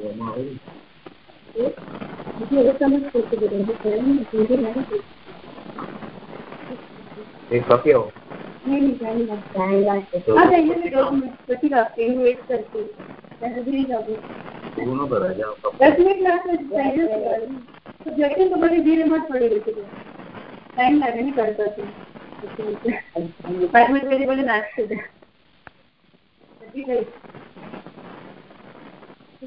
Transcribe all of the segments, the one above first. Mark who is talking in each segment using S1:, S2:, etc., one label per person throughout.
S1: અવાજ આમાં આવે એ કપ્યો પૂરું ન કરાય જાઓ
S2: દસ મિનિટ લાગશે જઈને તો બધી ધીરે મત પડી રહી છે ટાઈમ લાગે નહીં કરતો પાંચ મિનિટ પછી બધું નાખશે સુંદર બેન બેસતો ને હિન્દીમાં કરે છે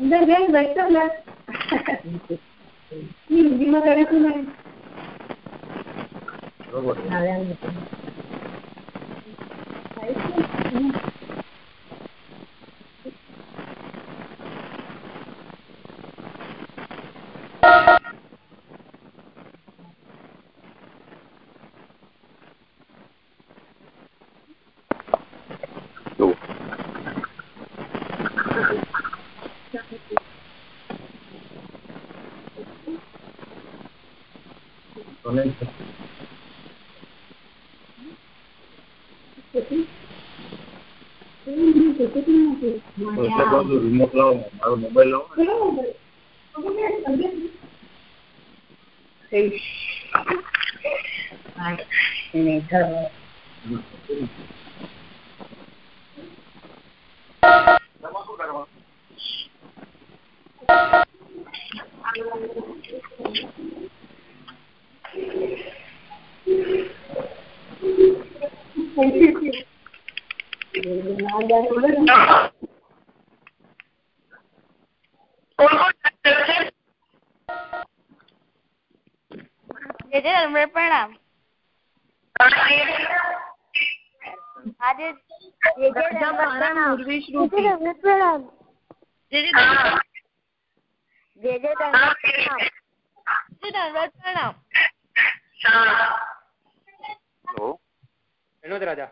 S2: ને
S1: બરોબર જુઓ. અને એટલે બધું રિમોટ લાવો મારો મોબાઈલ લાવો ને. એમાં શું કરવાનું?
S3: જે જે તમને પ્રણામ આજે જે જે તમને પ્રણામ જે જે પ્રણામ જે જે પ્રણામ. જે તમને પ્રણામ.
S1: હેલો?
S4: વિનોદ રાજા.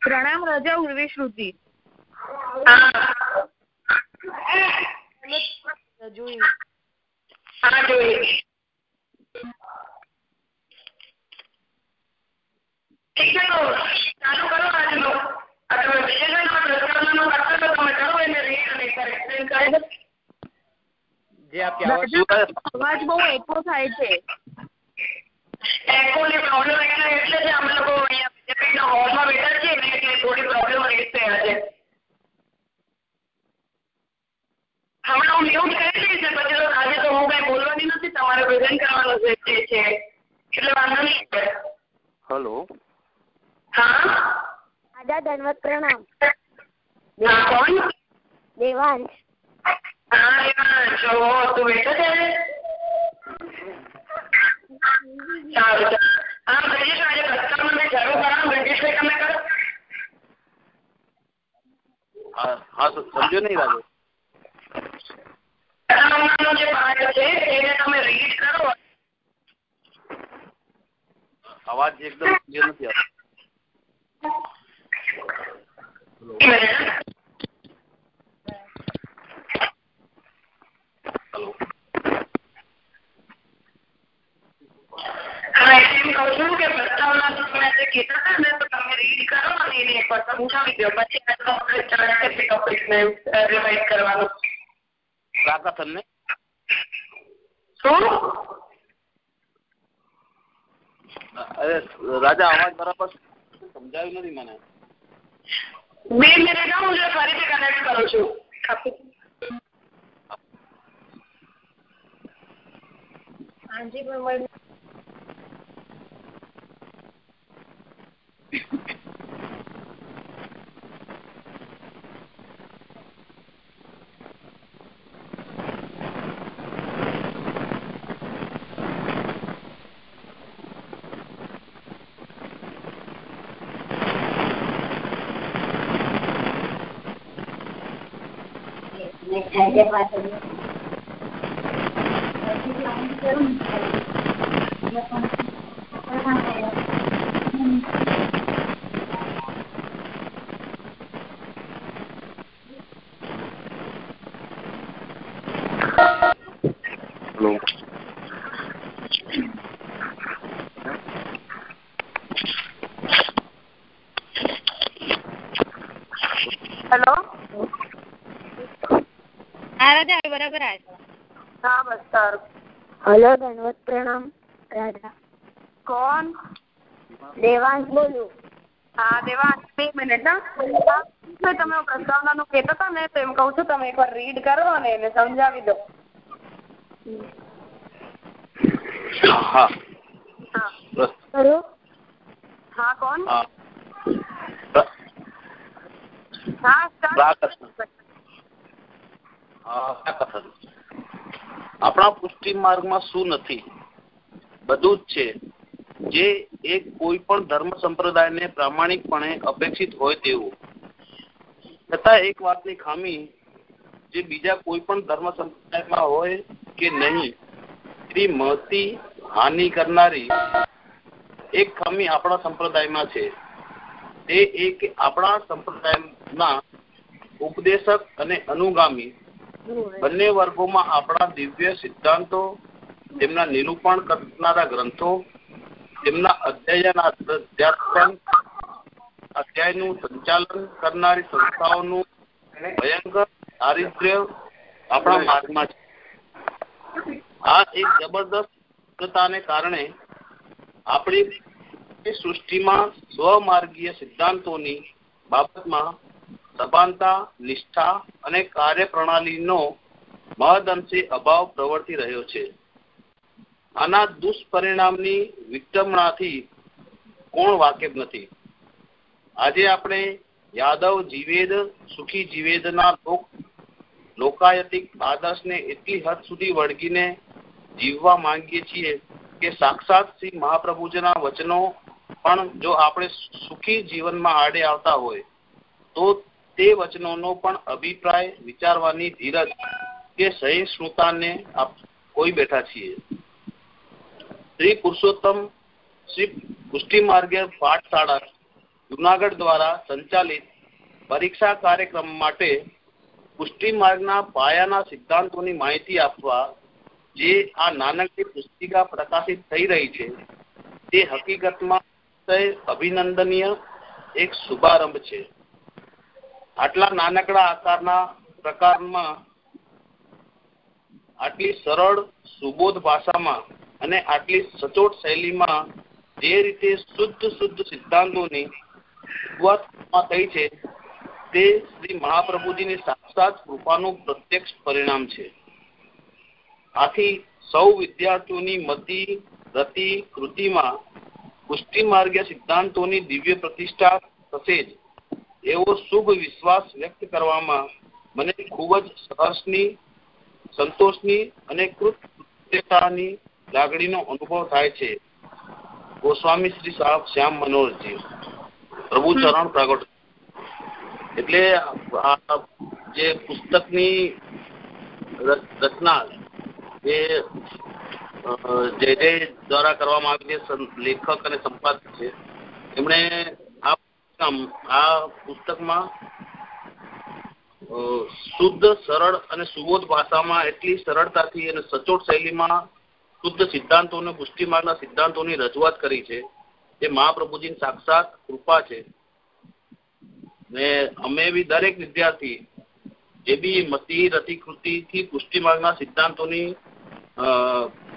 S5: પ્રણામ રજા ઉર્વી
S4: જે
S5: અવાજ બહુ એકો થાય છે.
S6: એ કોલી પ્રોબ્લેમ એટલે એટલે અમને અહીંયા હોલમાં બેટર છે ને એટલે થોડી પ્રોબ્લેમ રહેશે આજે હમણાં હું મ્યુટ કરી દઈશ ને પછી તો આજે તો હું કઈ બોલવાની નથી તમારે પ્રેઝન્ટ કરવાનું છે જે છે. એટલે વાંધો નહીં.
S1: હેલો
S6: હા?
S3: આદા ધનવત પ્રણામ.
S6: હા કોણ?
S3: દેવાંશ.
S6: જો તું બેઠો છે? સારું હા બ્રિટિશ આજે પ્રસ્તાવના મેં જરૂર કરાવો બ્રિટિશભાઈ તમે કરો.
S1: હા હા તો સમજો નહીં રાજુ.
S6: જે પાઠ છે એને તમે રીડ કરો.
S1: અવાજ એકદમ ક્લિયર નથી આવતો હેલો
S6: હા એટલે એમ કહું છું કે પ્રસ્તાવના તમે આજે કીધા હતા ને તો તમે રીડ કરો અને એને એકવાર સમજાવી દો પછી આપણે આપણે ચાર્ટ કરી ટોપિકને રિવાઇઝ કરવાનું શું?
S1: અરે રાજા અવાજ બરાબર સમજાવ્યું નથી મને.
S6: બે મિનિટ હું ફરીથી કનેક્ટ કરું છું.
S3: હાજી પણ
S1: હેલો
S6: હેલો
S5: હા રાજા બરાબર આવે
S6: હા બસ સારું.
S3: હલો ધનવત પ્રણામ રાધા.
S6: કોણ?
S3: દેવાંશ બોલું.
S6: હા દેવાંશ બે મિનિટ ના તમે પ્રસ્તાવનાનું કહેતા હતા ને તો એમ કહું છું તમે એકવાર રીડ કરો અને એને સમજાવી દો.
S1: હા.
S6: હા. હા કોણ?
S1: હા.
S6: હા
S1: આપણા પુષ્ટિ માર્ગમાં શું નથી? બધું જ છે. જે એક કોઈ પણ ધર્મ સંપ્રદાયને પ્રામાણિકપણે અપેક્ષિત હોય તેવું. છતાં એક વાતની ખામી, જે બીજા કોઈ પણ ધર્મ સંપ્રદાયમાં હોય કે નહીં એ મળતી હાનિ કરનારી એક ખામી આપણા સંપ્રદાયમાં છે. તે એક આપણા સંપ્રદાયના ઉપદેશક અને અનુગામી બંને વર્ગોમાં આપણા દિવ્ય સિદ્ધાંતો, તેમના નિરૂપણ કરનારા ગ્રંથો, તેમના અધ્યયન અધ્યાત્મ અધ્યાયનું સંચાલન કરનારી સંસ્થાઓનું ભયંકર દારિદ્ર્ય આપણા માર્ગમાં છે. આ એક જબરદસ્તતાને કારણે આપણી સૃષ્ટિમાં સ્વમાર્ગીય સિદ્ધાંતોની બાબતમાં સભાનતા, નિષ્ઠા અને કાર્યપ્રણાલીનો મહદઅંશે અભાવ પ્રવર્તી રહ્યો છે. આના દુષ્પરિણામની વિટંબણાથી કોણ વાકેફ નથી? આજે આપણે યાદવ જીવેદ, સુખી જીવેદના લોક, લોકાયતિક આદર્શને એટલી હદ સુધી વળગીને જીવવા માંગીએ છીએ કે સાક્ષાત શ્રી મહાપ્રભુજીના વચનો પણ જો આપણે સુખી જીવનમાં આડે આવતા હોય, તો તે વચનોનો પણ અભિપ્રાય વિચારવાની ધીરજ કે સહિષ્ણુતાને કોઈ બેઠા છીએ. શ્રી પુરુષોત્તમ શ્રી પુષ્ટિ માર્ગે પાઠશાળા જુનાગઢ દ્વારા સંચાલિત પરીક્ષા કાર્યક્રમ માટે પુષ્ટિ માર્ગના પાયાના સિદ્ધાંતોની માહિતી આપવા જે આ નાનકડી પુસ્તિકા પ્રકાશિત થઈ રહી છે, તે હકીકતમાં અભિનંદનીય એક શુભારંભ છે. આટલા નાનકડા આકારના પ્રકારમાં આટલી સરળ સુબોધ ભાષામાં અને આટલી સચોટ શૈલીમાં જે રીતે શુદ્ધ શુદ્ધ સિદ્ધાંતોની થઈ છે, તે શ્રી મહાપ્રભુજીની સાક્ષાત કૃપાનું પ્રત્યક્ષ પરિણામ છે. આથી સૌ વિદ્યાર્થીઓની મતિ, રતિ, કૃતિમાં પુષ્ટિ માર્ગીય સિદ્ધાંતોની દિવ્ય પ્રતિષ્ઠા થશે જ. એવો શુભ વિશ્વાસ વ્યક્ત કરવામાં મને ખૂબ જ હર્ષની સંતોષની અને કૃતજ્ઞતાની લાગણીનો અનુભવ થાય છે. ગોસ્વામી શ્રી સાહેબ શ્યામ મનોહરજી પ્રભુ ચરણ પ્રગટ. એટલે આ જે પુસ્તકની રચના જે જે જે દ્વારા કરવામાં આવી છે લેખક અને સંપાદક છે એમણે આ આ પુસ્તકમાં શુદ્ધ, સરળ અને સુબોધ ભાષામાં એટલી સરળતાથી અને સચોટ શૈલીમાં શુદ્ધ સિદ્ધાંતોને પુષ્ટિમાર્ગના સિદ્ધાંતોની રજૂઆત કરી છે. તે મહાપ્રભુજીની સાક્ષાત કૃપા છે. ને અમે બી દરેક વિદ્યાર્થી જે બી મતી મતિ રતિકૃતિથી પુષ્ટિમાર્ગના સિદ્ધાંતોની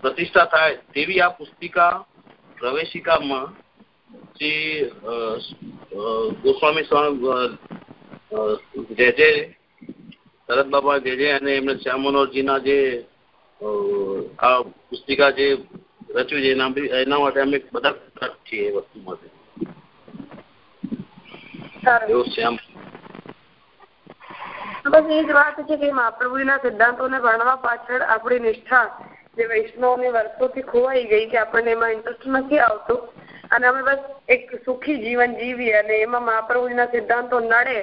S1: પ્રતિષ્ઠા થાય તેવી આ પુસ્તિકા પ્રવેશિકામાં શ્રી ગોસ્વામી જે જે શરદ બાબા જે જે અને એમને શ્યામ મનોહરજીના જે આ પુસ્તિકા જે રચ્યું છે એના એના માટે અમે બધા છીએ એ વસ્તુ માટે. એવું શ્યામ.
S6: બસ એ જ વાત છે કે મહાપ્રભુજીના સિદ્ધાંતોને ભણવા પાછળ આપણી નિષ્ઠા જે વૈષ્ણવને વર્ષોથી ખોવાઈ ગઈ કે આપણને એમાં ઇન્ટરેસ્ટ નથી આવતો. અને અમે બસ એક સુખી જીવન જીવીએ અને એમાં મહાપ્રભુજીના સિદ્ધાંતો નડે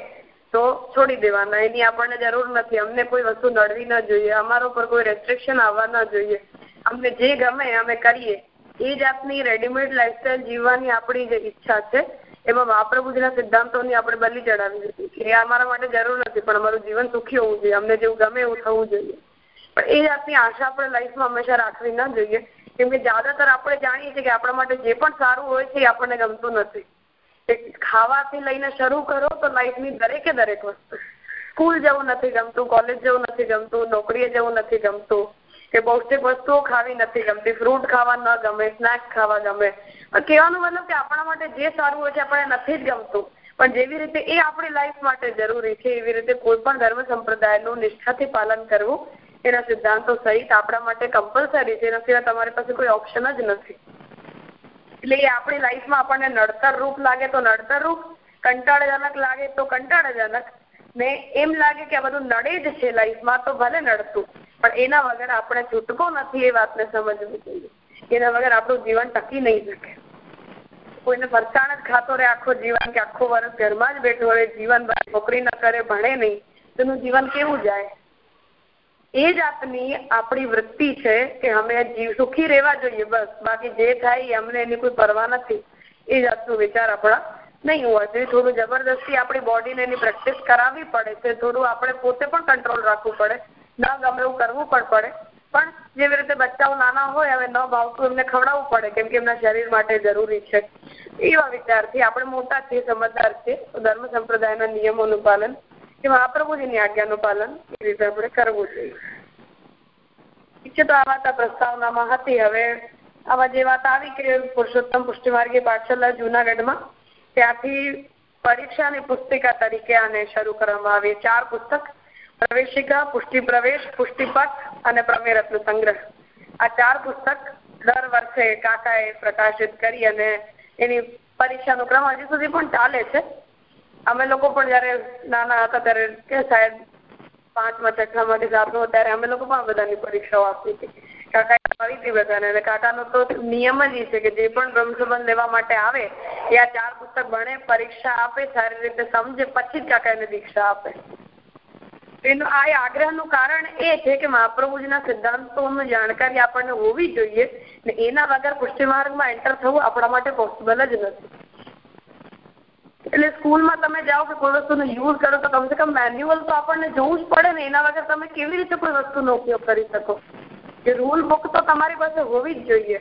S6: તો છોડી દેવાના. એની આપણને જરૂર નથી. અમને કોઈ વસ્તુ નડવી ન જોઈએ. અમારા ઉપર કોઈ રેસ્ટ્રિક્શન આવવા ન જોઈએ. અમને જે ગમે અમે કરીએ. એ જાતની રેડીમેડ લાઈફસ્ટાઈલ જીવવાની આપણી જે ઈચ્છા છે, એમાં મહાપ્રભુજીના સિદ્ધાંતોની આપણે બલી ચડાવી જોઈએ એ અમારા માટે જરૂર નથી, પણ અમારું જીવન સુખી હોવું જોઈએ. અમને જેવું ગમે એવું થવું જોઈએ. પણ એ જાતની આશા આપણે લાઈફમાં હંમેશા રાખવી ન જોઈએ. કેમ કે જ્યાદાતર આપણે જાણીએ છીએ કે આપણા માટે જે પણ સારું હોય છે એ આપણને ગમતું નથી. ખાવાથી લઈને શરૂ કરો તો લાઈફની દરેકે દરેક વસ્તુ. સ્કૂલ જવું નથી ગમતું, કોલેજ જવું નથી ગમતું, નોકરીએ જવું નથી ગમતું, કે પૌષ્ટિક વસ્તુઓ ખાવી નથી ગમતી, ફ્રૂટ ખાવા ન ગમે, સ્નેક્સ ખાવા ગમે. કહેવાનું મતલબ કે આપણા માટે જે સારું હોય છે આપણને નથી જ ગમતું. પણ જેવી રીતે એ આપણી લાઈફ માટે જરૂરી છે, એવી રીતે કોઈ પણ ધર્મ સંપ્રદાયનું નિષ્ઠાથી પાલન કરવું એના સિદ્ધાંતો સહિત આપણા માટે કમ્પલસરી છે, એના સિવાય તમારી પાસે કોઈ ઓપ્શન જ નથી. એટલે એ આપણી લાઈફમાં આપણને નડતર રૂપ લાગે તો નડતર રૂપ, કંટાળાજનક લાગે તો કંટાળાજનક. ને એમ લાગે કે આ બધું નડે જ છે લાઈફમાં તો ભલે નડતું. પણ એના વગર આપણે છૂટકો નથી એ વાતને સમજવી જોઈએ. એના વગર આપણું જીવન ટકી નહીં શકે. કોઈને ફરસાણ જ ખાતો રહે આખો જીવન કે આખો વર્ષ ઘરમાં જ બેઠો રહે, જીવન નોકરી ન કરે, ભણે નહીં, તેનું જીવન કેવું જાય? એ જાતની આપણી વૃત્તિ છે કે અમે જીવ સુખી રહેવા જોઈએ, બસ. બાકી જે થાય એ અમને એની કોઈ પરવા નથી. એ જાતનો વિચાર આપણા નહીં હોવા જોઈએ. થોડું જબરદસ્તી આપણી બોડીને એની પ્રેક્ટિસ કરાવવી પડે છે. થોડું આપણે પોતે પણ કંટ્રોલ રાખવું પડે. ન ગમે એવું કરવું પણ પડે. પણ જેવી રીતે બચ્ચાઓ નાના હોય, હવે ન ભાવતું એમને ખવડાવવું પડે, કેમ કે એમના શરીર માટે જરૂરી છે. એવા વિચારથી આપણે મોટા છીએ, સમજદાર છીએ. ધર્મ સંપ્રદાયના નિયમોનું પાલન કે મહાપ્રભુજીની આજ્ઞાનું પાલન એ રીતે આપણે કરવું જોઈએ. ઠીક તો આ વાત આ પ્રસ્તાવનામાં હતી. હવે આમાં જે વાત આવી કે પુરુષોત્તમ પુષ્ટિમાર્ગી પાઠશાલા જુનાગઢમાં, ત્યાંથી પરીક્ષાની પુસ્તિકા તરીકે આને શરૂ કરવામાં આવી. ચાર પુસ્તક, પ્રવેશિકા પુષ્ટિ પ્રવેશ પુષ્ટિપથ અને પ્રમેરત્ન સંગ્રહ. આ ચાર પુસ્તક દર વર્ષે કાકાએ પ્રકાશિત કરી અને એની પરીક્ષાનો ક્રમ હજી સુધી પણ ચાલે છે. અમે લોકો પણ જયારે નાના હતા ત્યારે કે સાહેબ પાંચમા, છઠ્ઠામાં કે સાતમાં ત્યારે અમે લોકો પણ બધાની પરીક્ષાઓ આપી હતી. કાકા આવી હતી બધાને અને કાકાનો તો નિયમ જ છે કે જે પણ બ્રહ્મસંબંધ લેવા માટે આવે એ આ ચાર પુસ્તક ભણે, પરીક્ષા આપે, સારી રીતે સમજે, પછી જ કાકા એને દીક્ષા આપે. એનું આ આગ્રહનું કારણ એ છે કે મહાપ્રભુજીના સિદ્ધાંતોની જાણકારી આપણને હોવી જોઈએ ને એના વગર પુષ્ટિ માર્ગમાં એન્ટર થવું આપણા માટે પોસિબલ જ નથી. એટલે સ્કૂલમાં તમે જાઓ કે કોઈ વસ્તુનો યુઝ કરો તો કમસે કમ મેન્યુઅલ તો આપણને જોવું જ પડે ને, એના વગર તમે કેવી રીતે કોઈ વસ્તુનો ઉપયોગ કરી શકો? જે રૂલ બુક તો તમારી પાસે હોવી જ જોઈએ.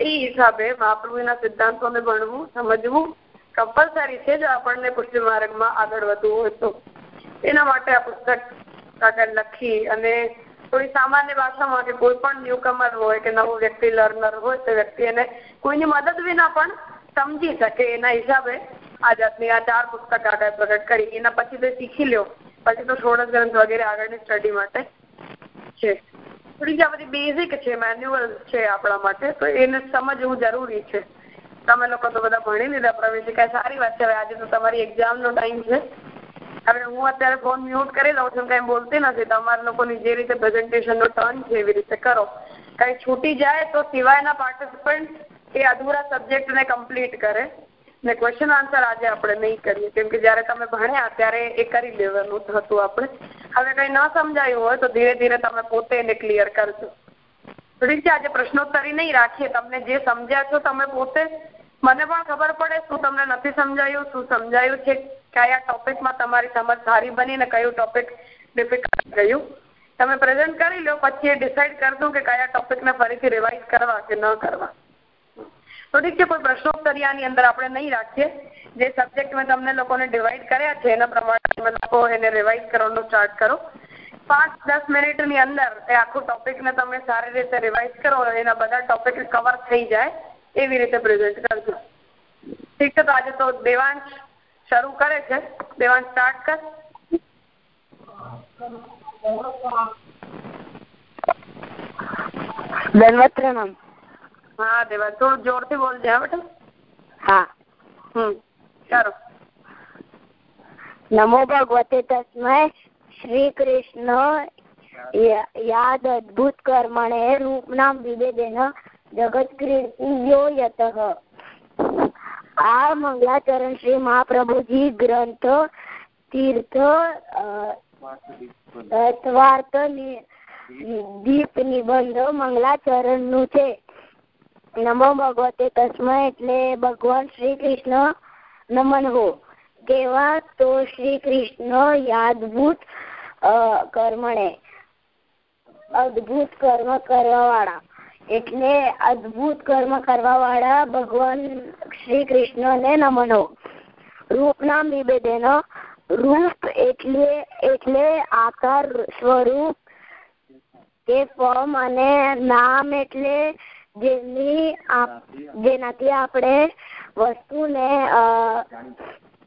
S6: એ હિસાબે મહાપ્રભુના સિદ્ધાંતોને ભણવું, સમજવું કમ્પલસરી છે જો આપણને પુષ્ટિ માર્ગમાં આગળ વધવું હોય તો. એના માટે આ પુસ્તક કાકા લખી અને થોડી સામાન્ય ભાષામાં કે કોઈ પણ ન્યૂકમર હોય કે નવું વ્યક્તિ લર્નર હોય તો વ્યક્તિ એને કોઈની મદદ વિના પણ સમજી શકે. એના હિસાબે આ જાતની આ ચાર પુસ્તક આગળ પ્રગટ કરી એના પછી તે શીખી લ્યો પછી તો ષોડશ ગ્રંથ વગેરે આગળની સ્ટડી માટે છે થોડી આ બધી બેઝિક છે મેન્યુઅલ છે આપણા માટે તો એને સમજવું જરૂરી છે તમે લોકો તો બધા ભણી લીધા પ્રવેશિકા સારી વાત છે, હવે આજે તો તમારી એક્ઝામનો ટાઈમ છે. હવે હું અત્યારે ફોન મ્યુટ કરી લઉં છું, કઈ બોલતી નથી. તમારા લોકોની જે રીતે પ્રેઝન્ટેશનનો ટર્ન છે, એવી રીતે કરો. કઈ છૂટી જાય તો સિવાયના પાર્ટિસિપન્ટ એ અધૂરા સબ્જેક્ટને કમ્પ્લીટ કરે. ને ક્વેશ્ચન આન્સર આજે આપણે નહીં કરીએ. કેમ કે જ્યારે તમે ભણ્યા ત્યારે એ કરી લેવાનું હતું આપણે. હવે કંઈ ન સમજાયું હોય તો ધીરે ધીરે તમે પોતે એને ક્લિયર કરજો. ઠીક છે આજે પ્રશ્નોત્તરી નહીં રાખીએ. તમને જે સમજ્યા છો તમે પોતે. મને પણ ખબર પડે શું તમને નથી સમજાયું, શું સમજાયું છે, કયા ટોપિકમાં તમારી સમજ સારી બની ને કયું ટોપિક ડિફિકલ્ટ ગયું. તમે પ્રેઝન્ટ કરી લો, પછી એ ડિસાઇડ કરશું કે કયા ટોપિકને ફરીથી રિવાઇઝ કરવા કે ન કરવા. તો ઠીક છે, કોઈ પ્રશ્નોત્તરિયાની અંદર આપણે નહીં રાખીએ. જે સબ્જેક્ટ મેં તમને લોકોને ડિવાઈડ કર્યા છે, એના પ્રમાણે તમે લોકો એને રિવાઇઝ કરવાનું સ્ટાર્ટ કરો. પાંચ, દસ મિનિટની અંદર એ આખું ટોપિકને તમે સારી રીતે રિવાઇઝ કરો એના બધા ટોપિક કવર થઈ જાય, એવી રીતે પ્રેઝન્ટ કરજો. ઠીક છે, તો આજે તો દેવાંશ શરૂ કરે છે. દેવાંશ સ્ટાર્ટ કર.
S3: પ્રણામ
S6: હા દેવા થોડું જોરથી બોલજે હા બેટા.
S3: હા
S6: હમ. ચાલો.
S3: નમો ભગવતે તસ્મય શ્રી કૃષ્ણ. યાદ અદ્ભુત કર્મણે રૂપનામ વિવેદેન જગત ક્રીડયો યત. આ મંગલાચરણ શ્રી મહાપ્રભુજી ગ્રંથ તીર્થ તત્વાર્થ દીપ નિબંધ મંગલાચરણનું છે. નમો ભગવતે તસ્મય એટલે ભગવાન શ્રી કૃષ્ણ નમન હો. કેવા તો શ્રી કૃષ્ણ યાદભૂત કર્મણે. અદભુત કર્મ કરવા વાળા એટલે અદભુત કર્મ કરવા વાળા ભગવાન શ્રી કૃષ્ણ ને નમન હો. રૂપના નિવેદન, રૂપ એટલે એટલે આકાર સ્વરૂપ કે ફોર્મ અને નામ એટલે જેની જેનાથી આપણે વસ્તુને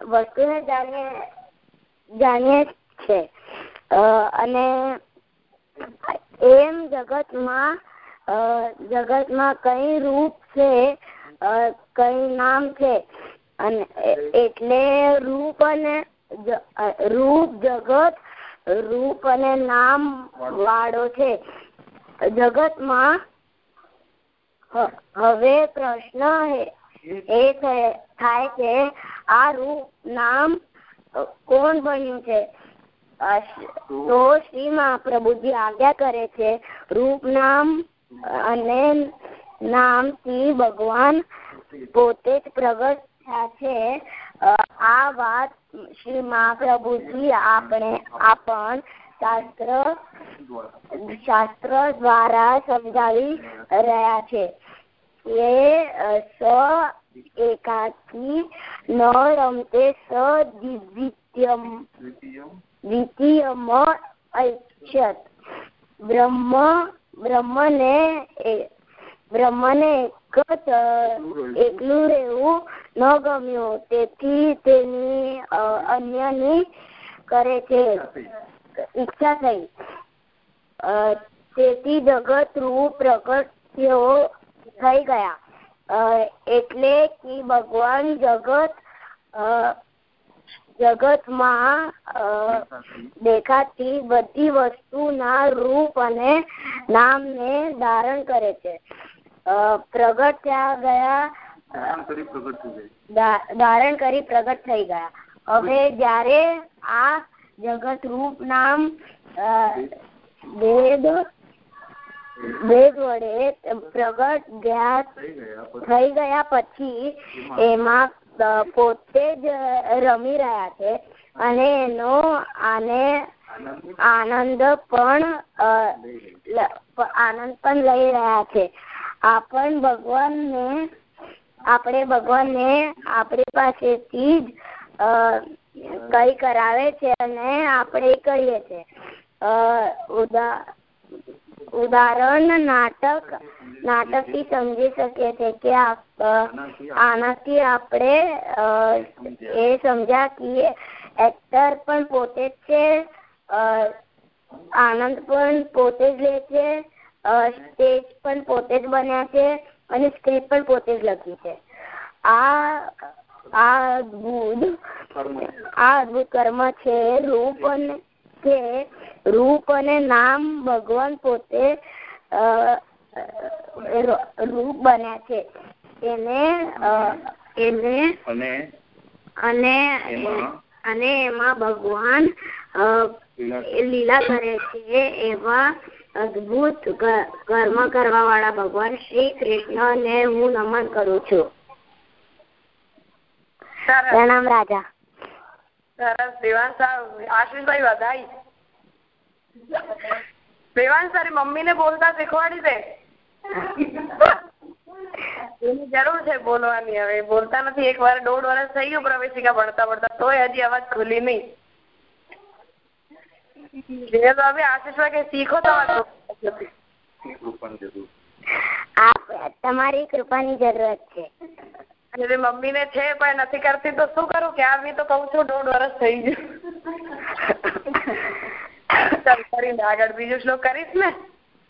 S3: વસ્તુને જાણીએ જાણીએ છે. અને એમ જગતમાં જગતમાં કઈ રૂપ છે કઈ નામ છે? અને એટલે રૂપ અને રૂપ જગત, રૂપ અને નામ વાળો છે. જગતમાં હવે પ્રશ્ન એ થાય કે આ રૂપ નામ કોણ બન્યું છે? તો શ્રી મહાપ્રભુજી આજ્ઞા કરે છે, રૂપ નામ અને નામથી ભગવાન પોતે જ પ્રગટ થયા છે. આ વાત શ્રી મહાપ્રભુજી આપણે આપણ શાસ્ત્ર શાસ્ત્ર દ્વારા સમજાવી રહ્યા છે. એ સ, એકાકી, ન, રમતે સ દિવ્યમ દ્વિતીયમ, ઐચ્છત. બ્રહ્મ, બ્રહ્મને બ્રહ્મને એક એકલું રહેવું ન ગમ્યું. તેથી તેની અન્યની કરે છે. ઈચ્છા થઈ તેથી જગત રૂપ પ્રગટ્યો થઈ ગયા. એટલે કે ભગવાન જગત જગતમાં દેખાતી બધી વસ્તુના રૂપ અને નામને ધારણ કરે છે. પ્રગટ થયા ગયા. ધારણ કરી પ્રગટ થઈ ગયા. હવે જ્યારે આ જગત રૂપ નામ વેદ વેદ વડે પ્રગટ ગયા થઈ ગયા પછી એમાં પોતે જ રમી રહ્યા છે અને એનો આને આનંદ પણ આનંદ પણ લઈ રહ્યા છે. આપણ ભગવાનને, આપણે ભગવાનને આપણી પાસેથી જ કઈ કરાવે છે અને આપણે કરીએ છીએ. ઉદાહરણ નાટક નાટકથી સમજી શકીએ છીએ કે આનાથી આપણે એ સમજ્યા કે એક્ટર પણ પોતે જ છે આનંદ પણ પોતે જ લે છે સ્ટેજ પણ પોતે જ બન્યા છે અને સ્ક્રિપ્ટ પણ પોતે જ લખી છે. આ આ અદભુત કર્મ છે રૂપ અને કે રૂપ અને નામ ભગવાન પોતે રૂપ બન્યા છે. એને એને અને અને એમાં ભગવાન લીલા કરે છે એવા અદભુત કર્મ કરવા વાળા ભગવાન શ્રી કૃષ્ણ ને હું નમન કરું છું. પ્રણામ રાજા.
S6: સરસ દેવાંશ આશીષભાઈ વધાઈ. દેવાન તારી મમ્મી ને બોલતા શીખવાડી દે. એની જરૂર છે બોલવાની હવે. બોલતા નથી એક વાર દોઢ વર્ષ થઈ ગયું પ્રવેશિકા ભણતા ભણતા તોય હજી અવાજ ખુલી નહીં. ધીરે તો હવે આશીષભાઈ કે શીખો તમારે
S3: તમારી કૃપાની જરૂરત છે.
S6: એટલે મમ્મી ને છે પણ નથી કરતી તો શું કરું કે બી તો કઉ છું દોઢ વર્ષ થઈ ગયું. ચાલ કરીને આગળ બીજો શ્લોક કરીશ ને?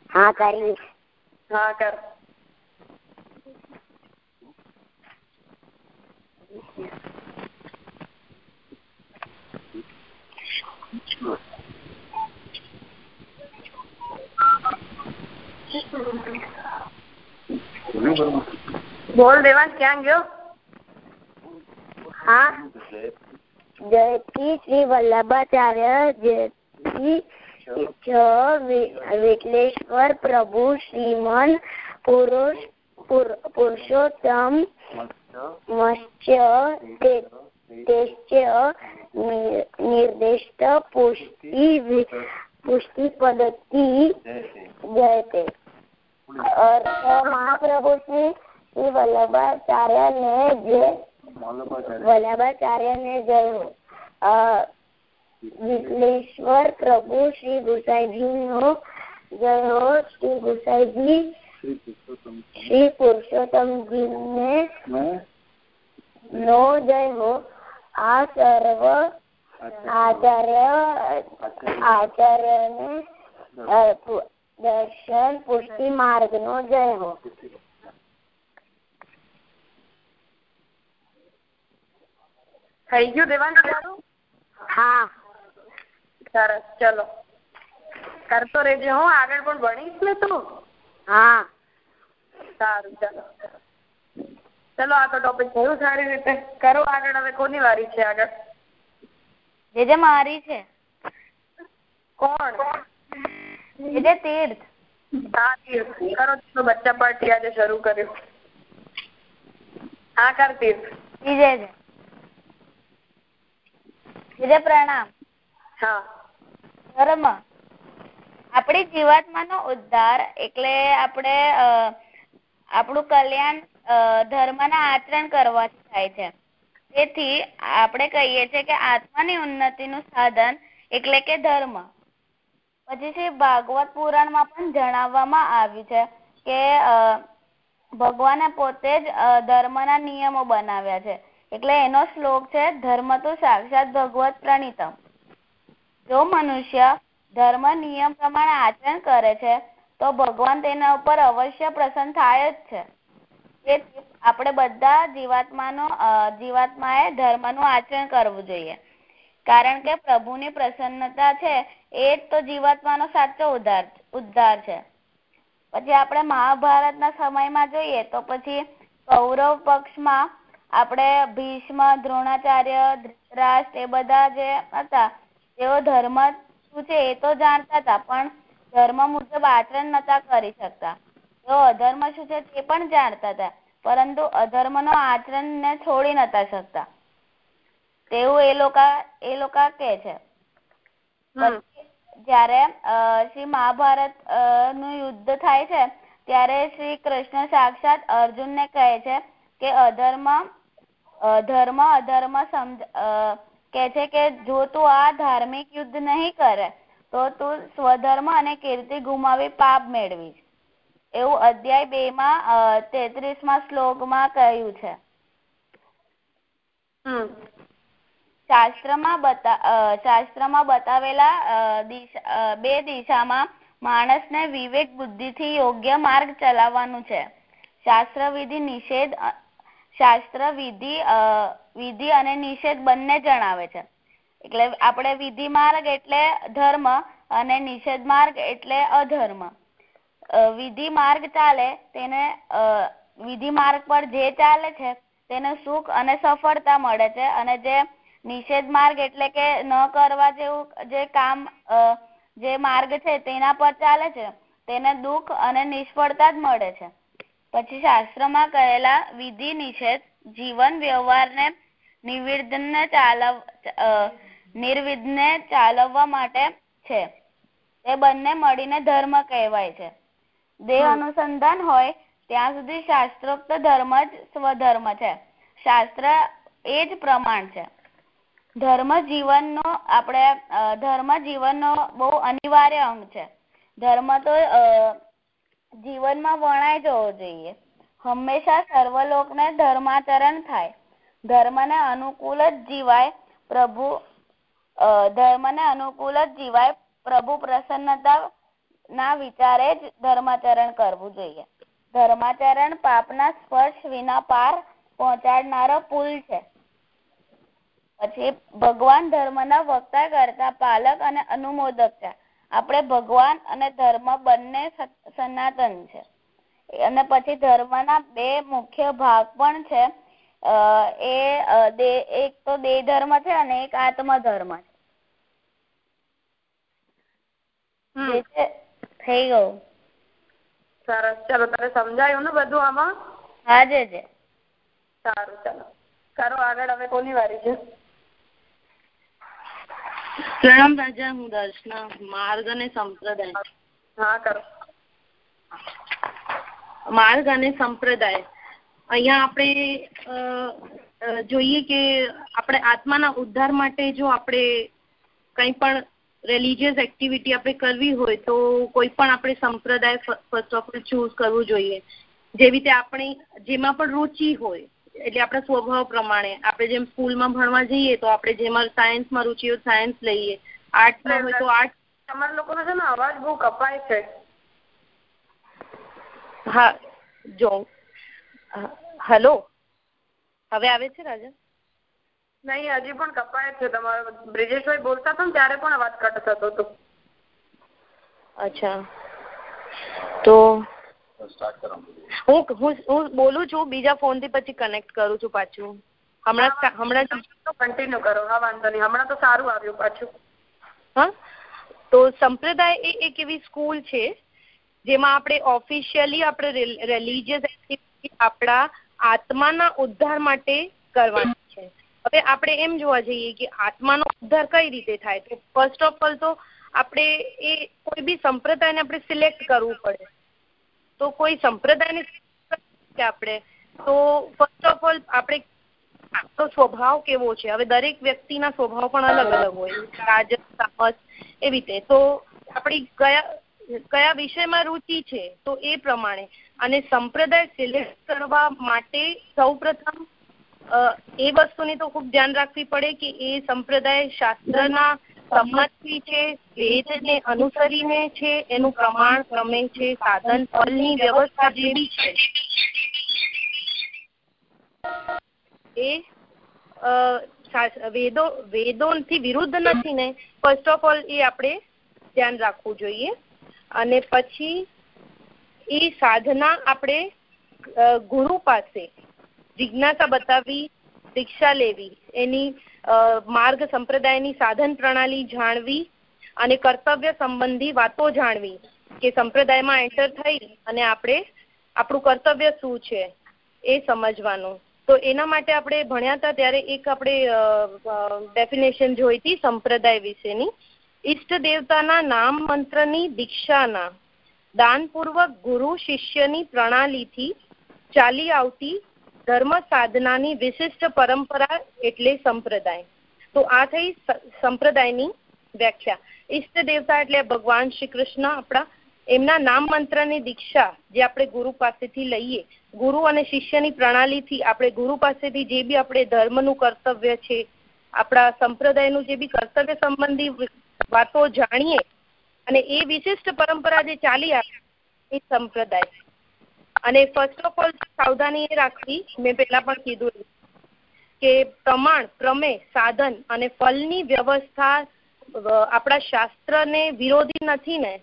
S3: હા કરીશ.
S6: હા કર. બોલ દેવાંશ, ક્યાં ગયો?
S3: હા? જયથી શ્રી વલ્લભાચાર્ય વિટલેશ્વર પ્રભુ શ્રીમન પુરુષ પુરુષોત્તમ મત્સ્ય નિર્દિષ્ટ પુષ્ટિ પુષ્ટિ પદ્ધતિ જયતે. અર્થ મહાપ્રભુ શ્રી શ્રી વલ્લભાચાર્ય ને જે
S7: વલ્લભાચાર્યને હો. વિશ્લેશ્વર પ્રભુ શ્રી ગુસાઈજીનો હો. શ્રી ગુસાઈજી શ્રી પુરુષોત્તમજીને નો જય આ સર્વ આચાર્ય આચાર્યને દર્શન, પુષ્ટિ માર્ગ નો જય
S6: થઈ ગયું દેવાનું તારું?
S7: હા.
S6: સરસ ચલો. કરતો રહેજે હું આગળ પણ ભણીશ ને તું?
S7: હા.
S6: સારું ચલો. ચલો આ તો ટોપિક થયું સારી રીતે કરો આગળ હવે કોની વારી છે આગળ?
S7: જે જે મારી છે.
S6: કોણ?
S7: જે જે તીર્થ.
S6: હા તીર્થ. કરો ચલો બચ્ચા પાર્ટી આજે શરૂ કર્યું. હા કર તીર્થ.
S7: છે. વિજય પ્રણામ. ધર્મ. આપણી જીવાત્માનો ઉદ્ધાર એટલે આપણે આપણું કલ્યાણ ધર્મના આચરણ કરવાથી થાય છે. તેથી આપણે કહીએ છીએ કે આત્માની ઉન્નતિનું સાધન એટલે કે ધર્મ. પછી છે ભાગવત પુરાણમાં પણ જણાવવામાં આવ્યું છે કે ભગવાને પોતે જ ધર્મના નિયમો બનાવ્યા છે. એટલે એનો શ્લોક છે, ધર્મ તો સાક્ષાત ભગવત પ્રણીતમ. જો મનુષ્ય ધર્મ નિયમ પ્રમાણે આચરણ કરે છે, તો ભગવાન તેના ઉપર અવશ્ય પ્રસન્ન થાય જ છે. આપણે બધા જીવાત્માનો જીવાત્માએ ધર્મનું આચરણ કરવું જોઈએ. કારણ કે પ્રભુની પ્રસન્નતા છે, એ જ તો જીવાત્માનો સાચો ઉદ્ધાર ઉદ્ધાર છે. પછી આપણે મહાભારતના સમયમાં જોઈએ તો પછી કૌરવ પક્ષમાં આપણે ભીષ્મ દ્રોણાચાર્ય ધૃતરાષ્ટ્ર એ બધા જે હતા તેઓ ધર્મ શું છે એ તો જાણતા હતા પણ ધર્મ મુજબ આચરણ નતા કરી શકતા. તેઓ અધર્મ શું છે તે પણ જાણતા હતા પરંતુ અધર્મનો આચરણને છોડી નતા શકતા. તેવું એ લોકો એ લોકો કે છે. જયારે શ્રી મહાભારતનું યુદ્ધ થાય છે ત્યારે શ્રી કૃષ્ણ સાક્ષાત અર્જુન ને કહે છે કે અધર્મ ધર્મ અધર્મ સમજ કે છે કે જો તું આ ધાર્મિક યુદ્ધ નહીં કરે તો તું સ્વધર્મ અને કીર્તિ ગુમાવી પાપ મેળવીશ. એવું અધ્યાય બે માં તેત્રીસમાં શ્લોકમાં કહ્યું છે. શાસ્ત્રમાં બતા શાસ્ત્રમાં બતાવેલા બે દિશામાં માણસને વિવેક બુદ્ધિથી યોગ્ય માર્ગ ચલાવવાનું છે. શાસ્ત્ર વિધિ નિષેધ શાસ્ત્ર, વિધિ વિધિ અને નિષેધ બંને જણાવે છે. એટલે આપણે વિધિ માર્ગ એટલે ધર્મ અને નિષેધ માર્ગ એટલે અધર્મ. વિધિ માર્ગ ચાલે તેને વિધિ માર્ગ પર જે ચાલે છે તેને સુખ અને સફળતા મળે છે અને જે નિષેધ માર્ગ એટલે કે ન કરવા જેવું જે કામ જે માર્ગ છે તેના પર ચાલે છે તેને દુઃખ અને નિષ્ફળતા જ મળે છે. પછી શાસ્ત્રમાં કહેલા વિધિ નિષેધ જીવન વ્યવહારને નિર્વિઘ્ને ચાલવ નિર્વિઘ્ને ચાલવવા માટે છે. એ બંને મળીને ધર્મ કહેવાય છે. દેહ અનુસંધાન હોય ત્યાં સુધી શાસ્ત્રોક્ત ધર્મ જ સ્વધર્મ છે. શાસ્ત્ર એ જ પ્રમાણ છે. ધર્મ જીવનનો આપણે ધર્મ જીવનનો બહુ અનિવાર્ય અંગ છે. ધર્મ તો અ, જીવનમાં વણાઈ જવો જોઈએ. હંમેશા સર્વલોકને ધર્માચરણ થાય. ધર્મને અનુકૂળ જ જીવાય પ્રભુ ધર્મને અનુકૂળ જ જીવાય પ્રભુ પ્રસન્નતા ના વિચારે જ ધર્માચરણ કરવું જોઈએ. ધર્માચરણ પાપના સ્પર્શ વિના પાર પહોંચાડનારો પુલ છે. પછી ભગવાન ધર્મના વક્તા કરતા પાલક અને અનુમોદક છે. આપણે ભગવાન અને ધર્મ બંને સનાતન છે. અને પછી ધર્મના બે મુખ્ય ભાગ પણ છે. એ એક તો દેહ ધર્મ છે અને એક આત્મ ધર્મ છે થઈ ગયું.
S6: સરસ. ચાલો તને સમજાયું ને બધું આમાં?
S7: હા જે.
S6: સારું ચલો. કરો આગળ હવે કોની વારી છે?
S8: પ્રણામ રાજા હું દર્શના માર્ગ અને સંપ્રદાય.
S6: હા કરો.
S8: માર્ગ અને સંપ્રદાય. અહીંયા આપણે
S5: જોઈએ કે આપણે આત્માના ઉદ્ધાર માટે જો આપણે કંઈ પણ રિલિજિયસ એક્ટિવિટી આપણે કરવી હોય તો કોઈ પણ આપણે સંપ્રદાય ફર્સ્ટ ઓફ ઓલ ચૂઝ કરવું જોઈએ. જેવી રીતે આપણે જેમાં પણ રુચિ હોય એટલે આપણા સ્વભાવ પ્રમાણે. આપણે જેમ સ્કૂલમાં ભણવા જઈએ તો આપણે જેમાં સાયન્સમાં રુચિ હોય સાયન્સ લઈએ. આર્ટમાં હોય તો આર્ટ
S6: તમારા લોકોનો છે ને અવાજ બહુ કપાય છે.
S5: હા જો. હેલો? હવે આવે છે રાજા
S6: નહીં હજી પણ કપાય છે. તમારો બ્રિજેશભાઈ બોલતા હતા ને ત્યારે પણ અવાજ કટ થતો હતો.
S5: અચ્છા. તો હું હું હું બોલું છું બીજા ફોનથી પછી કનેક્ટ કરું છું પાછું. હમણાં હમણાં
S6: કન્ટિન્યુ કરો. હા વાંધો નહીં. હમણાં તો સારું આવ્યું પાછું.
S5: હા? તો સંપ્રદાય એ એક એવી સ્કૂલ છે જેમાં આપણે ઓફિશિયલી આપણે રિલીજીયસ એક્ટિવિટી આપણા આત્માના ઉદ્ધાર માટે કરવાની છે. હવે આપણે એમ જોવા જઈએ કે આત્માનો ઉદ્ધાર કઈ રીતે થાય? તો ફર્સ્ટ ઓફ ઓલ તો આપણે એ કોઈ બી સંપ્રદાયને આપણે સિલેક્ટ કરવું પડે. તો કોઈ સંપ્રદાયને આપણે? તો ફર્સ્ટ ઓફ ઓલ આપણે આપણો સ્વભાવ કેવો છે? હવે દરેક વ્યક્તિના સ્વભાવ પણ અલગ અલગ હોય. રાજસ તામસ એવી રીતે. તો આપણી કયા કયા વિષયમાં રુચિ છે? તો એ પ્રમાણે. અને સંપ્રદાય સિલેક્ટ કરવા માટે સૌપ્રથમ એ વસ્તુની તો ખૂબ ધ્યાન રાખવી પડે કે એ સંપ્રદાય શાસ્ત્રના સંમતથી છે વેદને અનુસરીને છે, એનું પ્રમાણ પ્રમેય છે, સાધન ફલની વ્યવસ્થા જેવી છે. એ વેદો વેદોથી વિરુદ્ધ નથી ને ફર્સ્ટ ઓફ ઓલ એ આપણે ધ્યાન રાખવું જોઈએ. અને પછી એ સાધના આપણે ગુરુ પાસે જિજ્ઞાસા બતાવવી દીક્ષા લેવી. એની માર્ગ સંપ્રદાયની સાધન પ્રણાલી જાણવી અને કર્તવ્ય સંબંધી વાતો જાણવી કે સંપ્રદાયમાં એન્ટર થઈ અને આપણે, આપણું કર્તવ્ય શું છે એ સમજવાનું. તો એના માટે આપણે ભણ્યા હતા ત્યારે એક આપણે ડેફિનેશન જોઈ હતી સંપ્રદાય વિશેની. ઈષ્ટ દેવતાના નામ મંત્રની દીક્ષાના દાનપૂર્વક ગુરુ શિષ્યની પ્રણાલીથી ચાલી આવતી ધર્મ સાધનાની વિશિષ્ટ પરંપરા એટલે સંપ્રદાય. તો આ થઈ સંપ્રદાયની વ્યાખ્યા. ઈષ્ટ દેવતા એટલે ભગવાન શ્રી કૃષ્ણ આપણા, એમના નામ મંત્રની દીક્ષા જે આપણે ગુરુ પાસેથી લઈએ. ગુરુ અને શિષ્યની પ્રણાલીથી આપણે ગુરુ પાસેથી જે બી આપણે ધર્મનું કર્તવ્ય છે, આપણા સંપ્રદાયનું જે બી કર્તવ્ય સંબંધી વાતો જાણીએ અને એ વિશિષ્ટ પરંપરા જે ચાલી આવે એ સંપ્રદાય. અને ફર્સ્ટ ઓફ ઓલ સાવધાની એ રાખવી, મેં પહેલા પણ કીધું કે પ્રમાણ, પ્રમેય, સાધન અને ફલની વ્યવસ્થા આપણા શાસ્ત્રને વિરોધી નથી ને,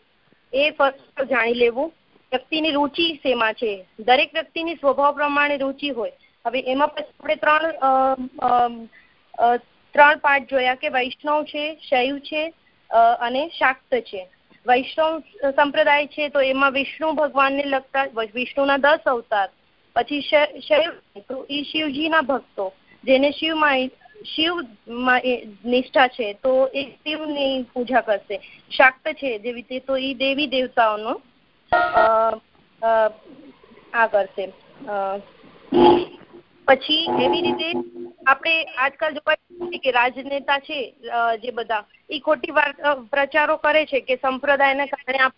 S5: એ ફર્સ્ટ જાણી લેવું. વ્યક્તિની રુચિ શેમાં છે? દરેક વ્યક્તિની સ્વભાવ પ્રમાણે રુચિ હોય. હવે એમાં પછી આપણે ત્રણ ત્રણ પાઠ જોયા કે વૈષ્ણવ છે, શૈવ છે અને શાક્ત છે. વૈષ્ણવ સંપ્રદાય છે, તો એમાં વિષ્ણુ ભગવાનને લગતા વિષ્ણુના દસ અવતાર. પછી શૈવ તો એ શિવજીના ભક્તો, જેને શિવમાં શિવ નિષ્ઠા છે, તો એ શિવની પૂજા કરશે. શાક્ત છે, જેવી રીતે તો એ દેવી દેવતાઓનો આ કરશે. પછી એવી રીતે આપણે આજકાલ જોવા કે રાજનેતા છે જે બધા એ ખોટી પ્રચારો કરે છે કે સંપ્રદાયને કારણે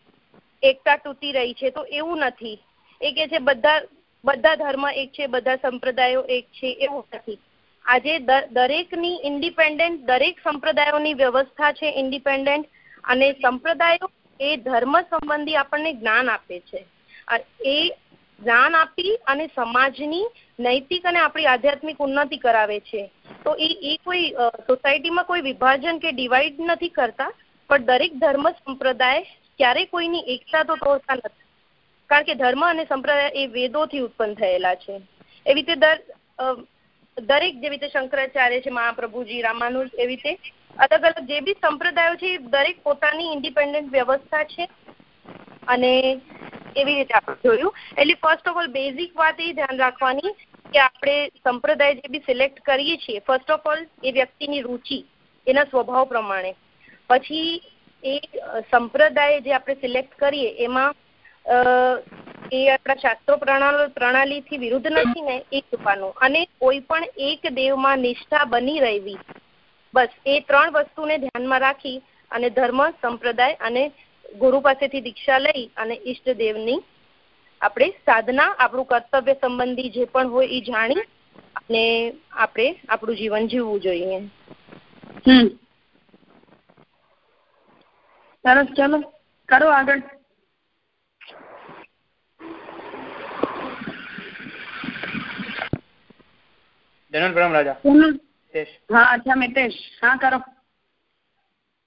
S5: એકતા તૂટી રહી છે. તો એવું નથી. એ કે છે બધા બધા ધર્મ એક છે, બધા સંપ્રદાયો એક છે, એવું નથી. આજે દરેકની ઇન્ડિપેન્ડન્ટ, દરેક સંપ્રદાયોની વ્યવસ્થા છે ઇન્ડિપેન્ડન્ટ અને સંપ્રદાયો એ ધર્મ સંબંધી આપણને જ્ઞાન આપે છે. એ જ્ઞાન આપી અને સમાજની નૈતિક અને આપણી આધ્યાત્મિક ઉન્નતિ કરાવે છે. તો એ એ કોઈ સોસાયટીમાં કોઈ વિભાજન કે ડિવાઈડ નથી કરતા, પણ દરેક ધર્મ સંપ્રદાય ક્યારેય કોઈની એકતા તો તોડતા નથી. કારણ કે ધર્મ અને સંપ્રદાય એ વેદોથી ઉત્પન્ન થયેલા છે. એવી રીતે દર દરેક જેવી રીતે શંકરાચાર્ય છે, મહાપ્રભુજી, રામાનુજ, એવી રીતે અલગ અલગ જે બી સંપ્રદાયો છે દરેક પોતાની ઇન્ડિપેન્ડન્ટ વ્યવસ્થા છે. અને એવી રીતે આપણે જોયું. એટલે ફર્સ્ટ ઓફ ઓલ બેઝિક વાત એ ધ્યાન રાખવાની કે આપણે સંપ્રદાય જે બી સિલેક્ટ કરીએ છીએ ફર્સ્ટ ઓફ ઓલ એ વ્યક્તિની રુચિ, એના સ્વભાવ પ્રમાણે. પછી એ સંપ્રદાય જે આપણે સિલેક્ટ કરીએ, એમાં એ આપણા શાસ્ત્રો પ્રણાલ, પ્રણાલીથી વિરુદ્ધ નથી ને, એ કૃપાનું. અને કોઈ પણ એક દેવમાં નિષ્ઠા બની રહેવી. બસ, એ ત્રણ વસ્તુને ધ્યાનમાં રાખી અને ધર્મ, સંપ્રદાય અને ગુરુ પાસેથી દીક્ષા લઈ અને ઈષ્ટદેવની આપણે સાધના આપણું કર્તવ્ય સંબંધી જે પણ હોય એ જાણી અને આપણે આપણું જીવન જીવવું જોઈએ
S6: હમ સરસ ચલો કરો આગળ
S4: धन्यवाद प्रणाम राजा
S6: हाँ अच्छा मितेश हाँ करो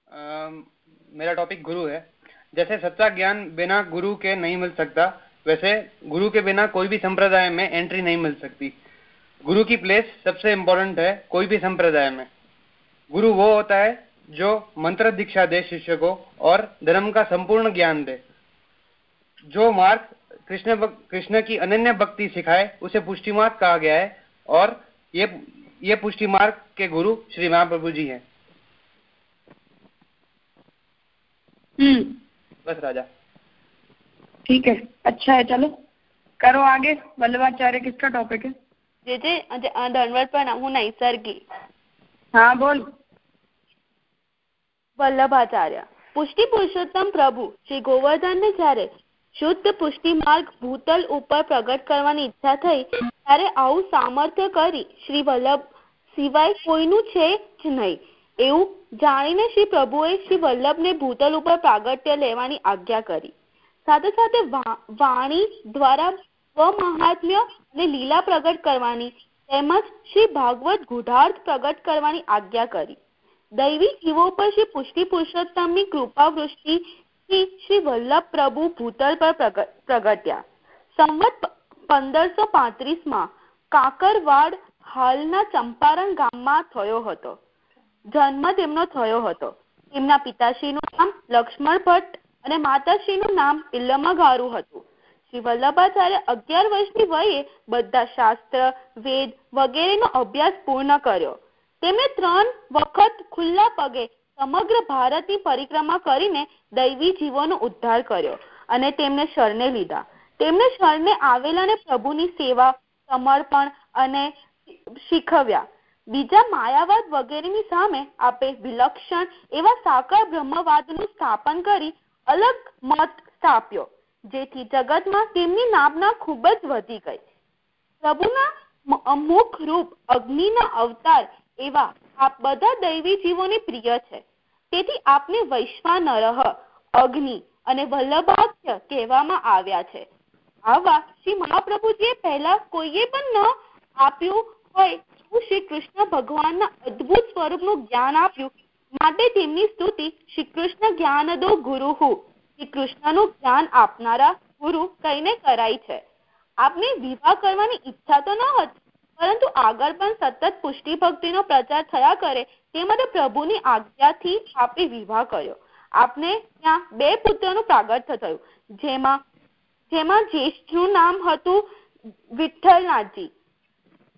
S4: आ, मेरा टॉपिक गुरु है जैसे सच्चा ज्ञान बिना गुरु के नहीं मिल सकता, वैसे गुरु के बिना कोई भी संप्रदाय में एंट्री नहीं मिल सकती। गुरु की प्लेस सबसे इम्पोर्टेंट है, कोई भी संप्रदाय में। गुरु वो होता है जो मंत्र दीक्षा दे शिष्य को और धर्म का संपूर्ण ज्ञान दे। जो मार्ग कृष्ण कृष्ण की अनन्य भक्ति सिखाए, उसे पुष्टि मार्ग कहा गया है और ये ये पुष्टि मार्ग के गुरु श्री महाप्रभु जी हैं।
S6: हम्म।
S4: बस राजा
S6: ठीक है अच्छा है चलो करो आगे वल्लभाचार्य किसका टॉपिक है
S9: જે જે દંડવત પણ હું નૈસર્ગી
S6: हाँ बोल
S9: વલ્લભાચાર્ય પુષ્ટિ પુરુષોત્તમ પ્રભુ શ્રી ગોવર્ધન ને જયારે શુદ્ધ પુષ્ટિ માર્ગ ભૂતલ ઉપર પ્રગટ કરવાની ઈચ્છા થઈ ત્યારે આવું સામર્થ્ય કરી શ્રી વલ્લભ સિવાય કોઈનું છે જ નહીં એવું જાણીને શ્રી પ્રભુએ શ્રી વલ્લભને ભૂતલ ઉપર પ્રાગટ્ય લેવાની આજ્ઞા કરી. સાથે સાથે વાણી દ્વારા સ્વમહાત્મ્ય અને લીલા પ્રગટ કરવાની તેમજ શ્રી ભાગવત ગુઢાર્થ પ્રગટ કરવાની આજ્ઞા કરી. દૈવી જીવો પર શ્રી પુષ્ટિ પુરુષોત્તમની કૃપા વૃષ્ટિ શ્રી વલ્લભ પ્રભુ ભૂતલ પર પ્રગટ્યા. સંવત પંદરસો પાંત્રીસમાં કાકરવાડ હાલના ચંપારણ ગામમાં થયો હતો. જન્મ તેમનો થયો હતો. તેમના પિતાશ્રીનું નામ લક્ષ્મણ ભટ્ટ અને માતાશ્રીનું નામ ઇલ્લમા ગારુ હતું. શ્રી વલ્લભાચાર્ય અગિયાર વર્ષની વયે બધા શાસ્ત્ર, વેદ વગેરેનો અભ્યાસ પૂર્ણ કર્યો. તેમણે ત્રણ વખત ખુલ્લા પગે સમગ્ર ભારતની પરિક્રમા કરીને દૈવી જીવોનો ઉદ્ધાર કર્યો અને તેમને શરણે લીધા. તેમને શરણે આવેલાને પ્રભુની સેવા, સમર્પણ અને શીખવ્યા. બીજા માયાવાદ વગેરેની સામે આપે વિલક્ષણ એવા સાકાર બ્રહ્મવાદનું સ્થાપન કરી અલગ મત સ્થાપ્યો, જેથી જગતમાં તેમની નામના ખૂબ જ વધી ગઈ. પ્રભુના મુખ રૂપ અગ્નિના અવતાર એવા આપ બધા દૈવી જીવોને પ્રિય છે. તેથી આપને વૈશ્વાનરહ, અગ્નિ અને વલ્લભાખ્ય કહેવામાં આવ્યા છે. આવા શ્રી મહાપ્રભુજીએ પહેલા કોઈએ પણ ન આપ્યું હોય એવું શ્રી કૃષ્ણ ભગવાનના અદ્ભુત સ્વરૂપનું જ્ઞાન આપ્યું. માટે તેમની સ્તુતિ શ્રી કૃષ્ણ જ્ઞાનદો ગુરુ શ્રી કૃષ્ણનું જ્ઞાન આપનારા ગુરુ કહીને કરાઈ છે. આપને વિવાહ કરવાની ઈચ્છા તો ન હતી, પરંતુ આગળ પણ સતત પુષ્ટિ ભક્તિનો પ્રચાર થયા કરે તે માટે પ્રભુની આજ્ઞાથી આપે વિવાહ કર્યો. આપને ત્યાં બે પુત્રનું પ્રાગટ્ય થયું. જેમાં જેમાં જ્યેષ્ઠનું નામ હતું વિઠ્ઠલનાથજી.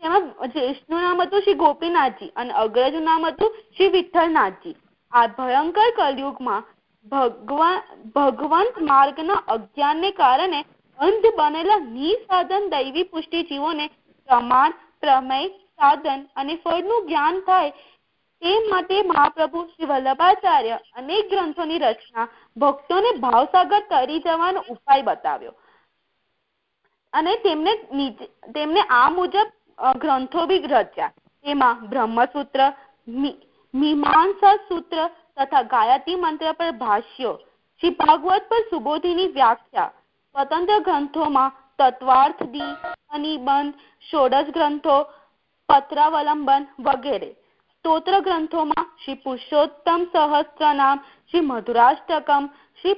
S9: તેમાં જ્યેષ્ઠનું નામ હતું શ્રી ગોપીનાથજી અને અગ્રજનું નામ હતું શ્રી વિઠ્ઠલનાથજી. આ ભયંકર કલયુગમાં ભગવાન, ભગવંત માર્ગના અજ્ઞાનને કારણે અંધ બનેલા નિસાધન દૈવી પુષ્ટિ જીવોને પ્રમાણ, પ્રમેય, સાધન અને ફળનું જ્ઞાન થાય તે માટે મહાપ્રભુ શ્રી વલ્લભાચાર્ય અનેક ગ્રંથોની રચના ભક્તોને ભાવસાગર તરી જવાનો ઉપાય બતાવ્યો. અને તેમને તેમને આ મુજબ ગ્રંથો બી રચ્યા. તેમાં બ્રહ્મસૂત્ર મીમાંસા સૂત્ર તથા ગાયત્રી મંત્ર પર ભાષ્યો. શ્રી ભાગવત પર સુબોધીની વ્યાખ્યા. સ્વતંત્ર ગ્રંથોમાં તત્વાર્થ દી, અનિબંધ, ષોડશ ગ્રંથો, પત્રાવલંબન વગેરે. સ્તોત્ર ગ્રંથોમાં શ્રી પુરુષોત્તમ સહસ્ત્ર નામ શ્રી મધુરાષ્ટકમ, શ્રી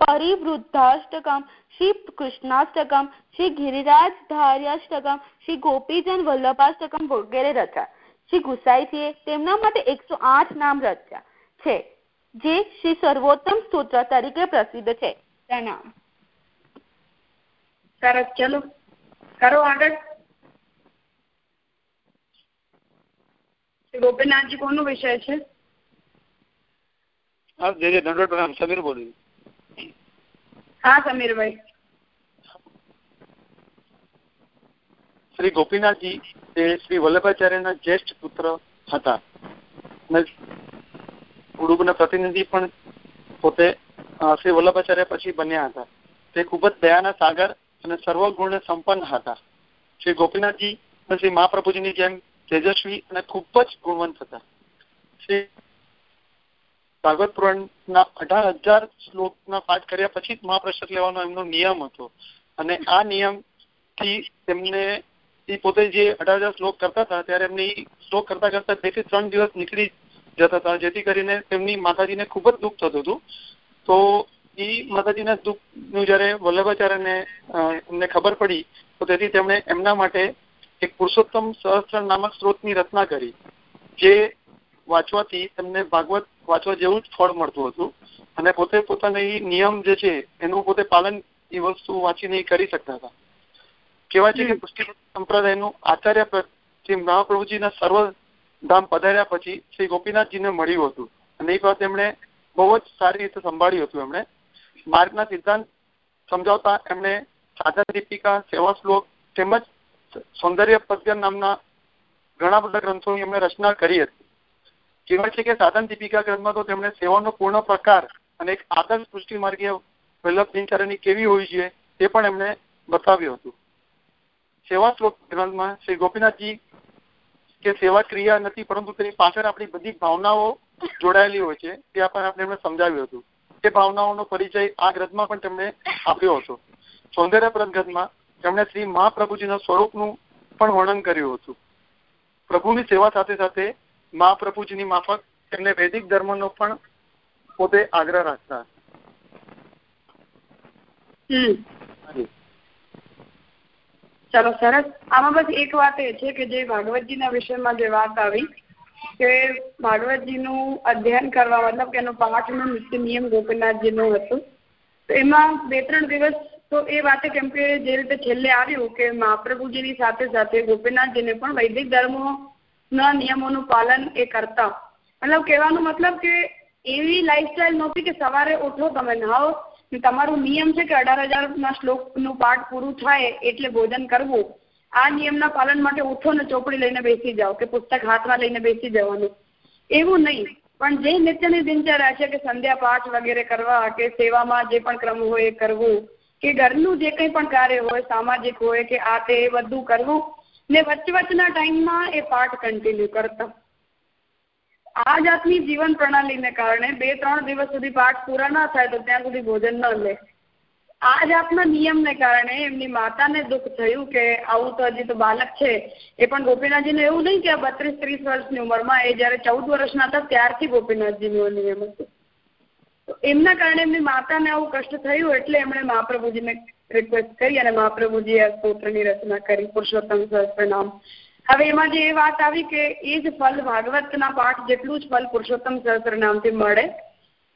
S9: પરિવૃદ્ધાષ્ટકમ શ્રી કૃષ્ણાષ્ટકમ શ્રી ગિરિરાજ ધાર્યાષ્ટકમ શ્રી ગોપીજન વલ્લભાષ્ટકમ વગેરે રચ્યા. શ્રી ગુસાઈજીએ તેમના માટે એકસો આઠ નામ રચ્યા છે જે શ્રી સર્વોત્તમ સ્તોત્ર તરીકે પ્રસિદ્ધ છે. પ્રણામ.
S6: સરસ ચલો કરો આગળ. ગોપીનાથજી કોનો વિષય છે?
S1: હા જે જે દંડોટ સમીર બોલું
S6: હા, સમીરભાઈ.
S10: શ્રી ગોપીનાથજી તે શ્રી વલ્લભાચાર્યના જ્યેષ્ઠ પુત્ર હતા. ઉડુપના પ્રતિનિધિ પણ પોતે શ્રી વલ્લભાચાર્ય પછી બન્યા હતા. તે ખૂબ જ દયાના સાગર અને સર્વગુણ સંપન્ન હતા. શ્રી ગોપીનાથજી શ્રી મહાપ્રભુજીની જેમ તેજસ્વી અને ખૂબ જ ગુણવંત હતા. શ્રી ભાગવત પુરાણના અઢાર હજાર શ્લોકના પાઠ કર્યા પછી જ મહાપ્રસાદ લેવાનો એમનો નિયમ હતો. અને આ નિયમથી તેમને એ પોતે જે અઢાર હજાર શ્લોક કરતા હતા, ત્યારે એમને શ્લોક કરતા કરતા બેથી ત્રણ દિવસ નીકળી જતા હતા, જેથી કરીને તેમની માતાજીને ખૂબ જ દુઃખ થતું હતું. તો એ માતાજીના દુઃખનું જયારે વલ્લભાચાર્યને એમને ખબર પડી, તો તેથી તેમણે એમના માટે એક પુરુષોત્તમ સહસ્ત્ર નામક સ્ત્રોતની રચના કરી, જે વાંચવાથી તેમને ભાગવત વાંચવા જેવું જ ફળ મળતું હતું. અને પોતે પોતાના નિયમ જે છે એનું પોતે પાલન એ વસ્તુ વાંચીને કરી શકતા હતા. કહેવાય છે કે પુષ્ટિ સંપ્રદાયનું આચાર્ય શ્રી મહાપ્રભુજીના સર્વ ધામ પધાર્યા પછી શ્રી ગોપીનાથજીને મળ્યું હતું. અને એ વાત એમણે બહુ જ સારી રીતે સંભાળ્યું હતું એમણે. માર્ગના સિદ્ધાંત સમજાવતા એમણે સાધન દીપિકા સેવા શ્લોક તેમજ સૌંદર્ય પદ્ય નામના ઘણા બધા ગ્રંથોની એમણે રચના કરી હતી. કહેવાય છે કે સાધન દીપિકા ગ્રંથમાં તો તેમણે સેવાનો પૂર્ણ પ્રકાર અને એક આદર્શ પુષ્ટિ માર્ગીય વલ્લભ દિનચર્યાની કેવી હોવી જોઈએ તે પણ એમણે બતાવ્યું હતું. સેવા શ્લોક ગ્રંથમાં શ્રી ગોપીનાથજી કે સેવા ક્રિયા નથી, પરંતુ તેની પાછળ આપણી બધી ભાવનાઓ જોડાયેલી હોય છે, તે આપણે આપણે એમને સમજાવ્યું હતું. તે ભાવનાઓનો પરિચય આ ગ્રંથમાં પણ તેમણે આપ્યો હતો. સૌંદર્યપ્રદ ગ્રંથમાં તેમણે શ્રી મહાપ્રભુજીના સ્વરૂપનું પણ વર્ણન કર્યું હતું. પ્રભુની સેવા સાથે સાથે મહાપ્રભુજીની માફક તેમને વૈદિક ધર્મનો પણ પોતે આગ્રહ રાખતા.
S6: ચાલો સરસ. આમાં બસ એક વાત એ છે કે જે ભાગવતજીના વિષયમાં જે વાત આવી કે ભાગવતજીનું અધ્યયન કરવા મતલબ કે એનો પાઠનો નિત્ય નિયમ ગોપીનાથજીનું હતું. તો એમાં બે ત્રણ દિવસ તો એ વાતે કેમ કે જે રીતે છેલ્લે આવ્યું કે મહાપ્રભુજીની સાથે સાથે ગોપીનાથજીને પણ વૈદિક ધર્મોના નિયમોનું પાલન એ કરતા. મતલબ કહેવાનો મતલબ કે એવી લાઈફસ્ટાઈલ નહોતી કે સવારે ઉઠો તમે નહાઓ તમારું નિયમ છે કે અઢાર હજારના શ્લોકનું પાઠ પૂરું થાય એટલે ભોજન કરવું. આ નિયમના પાલન માટે ઉઠો ને ચોપડી લઈને બેસી જાઓ કે પુસ્તક હાથમાં લઈને બેસી જવાનું. એવું નહીં. પણ જે નિત્યની દિનચર્યા છે કે સંધ્યા પાઠ વગેરે કરવા કે સેવામાં જે પણ ક્રમ હોય એ કરવું, કે ઘરનું જે કંઈ પણ કાર્ય હોય, સામાજિક હોય કે આ તે બધું કરવું ને વચ્ચે વચ્ચેના ટાઈમમાં એ પાઠ કન્ટિન્યુ કરતા. આ જાતની જીવન પ્રણાલીને કારણે બે ત્રણ દિવસ સુધી પાઠ પૂરા ના થાય તો ત્યાં સુધી ભોજન ન લે. આ જાતના નિયમને કારણે એમની માતાને દુઃખ થયું કે આવું તો હજી તો બાલક છે. એ પણ ગોપીનાથજીને એવું નહીં કે આ બત્રીસ ત્રીસ વર્ષની ઉંમરમાં એ જયારે ચૌદ વર્ષના હતા ત્યારથી ગોપીનાથજીનો નિયમ હતો. એમના કારણે એમની માતાને આવું કષ્ટ થયું એટલે એમણે મહાપ્રભુજીને રિક્વેસ્ટ કરી અને મહાપ્રભુજીએ આ સ્તોત્રની રચના કરી, પુરુષોત્તમ સહસ્ત્ર નામ હવે એમાં જે એ વાત આવી કે એ જ ફલ ભાગવતના પાઠ જેટલું જ ફલ પુરુષોત્તમ સહસ્ત્ર નામથી મળે,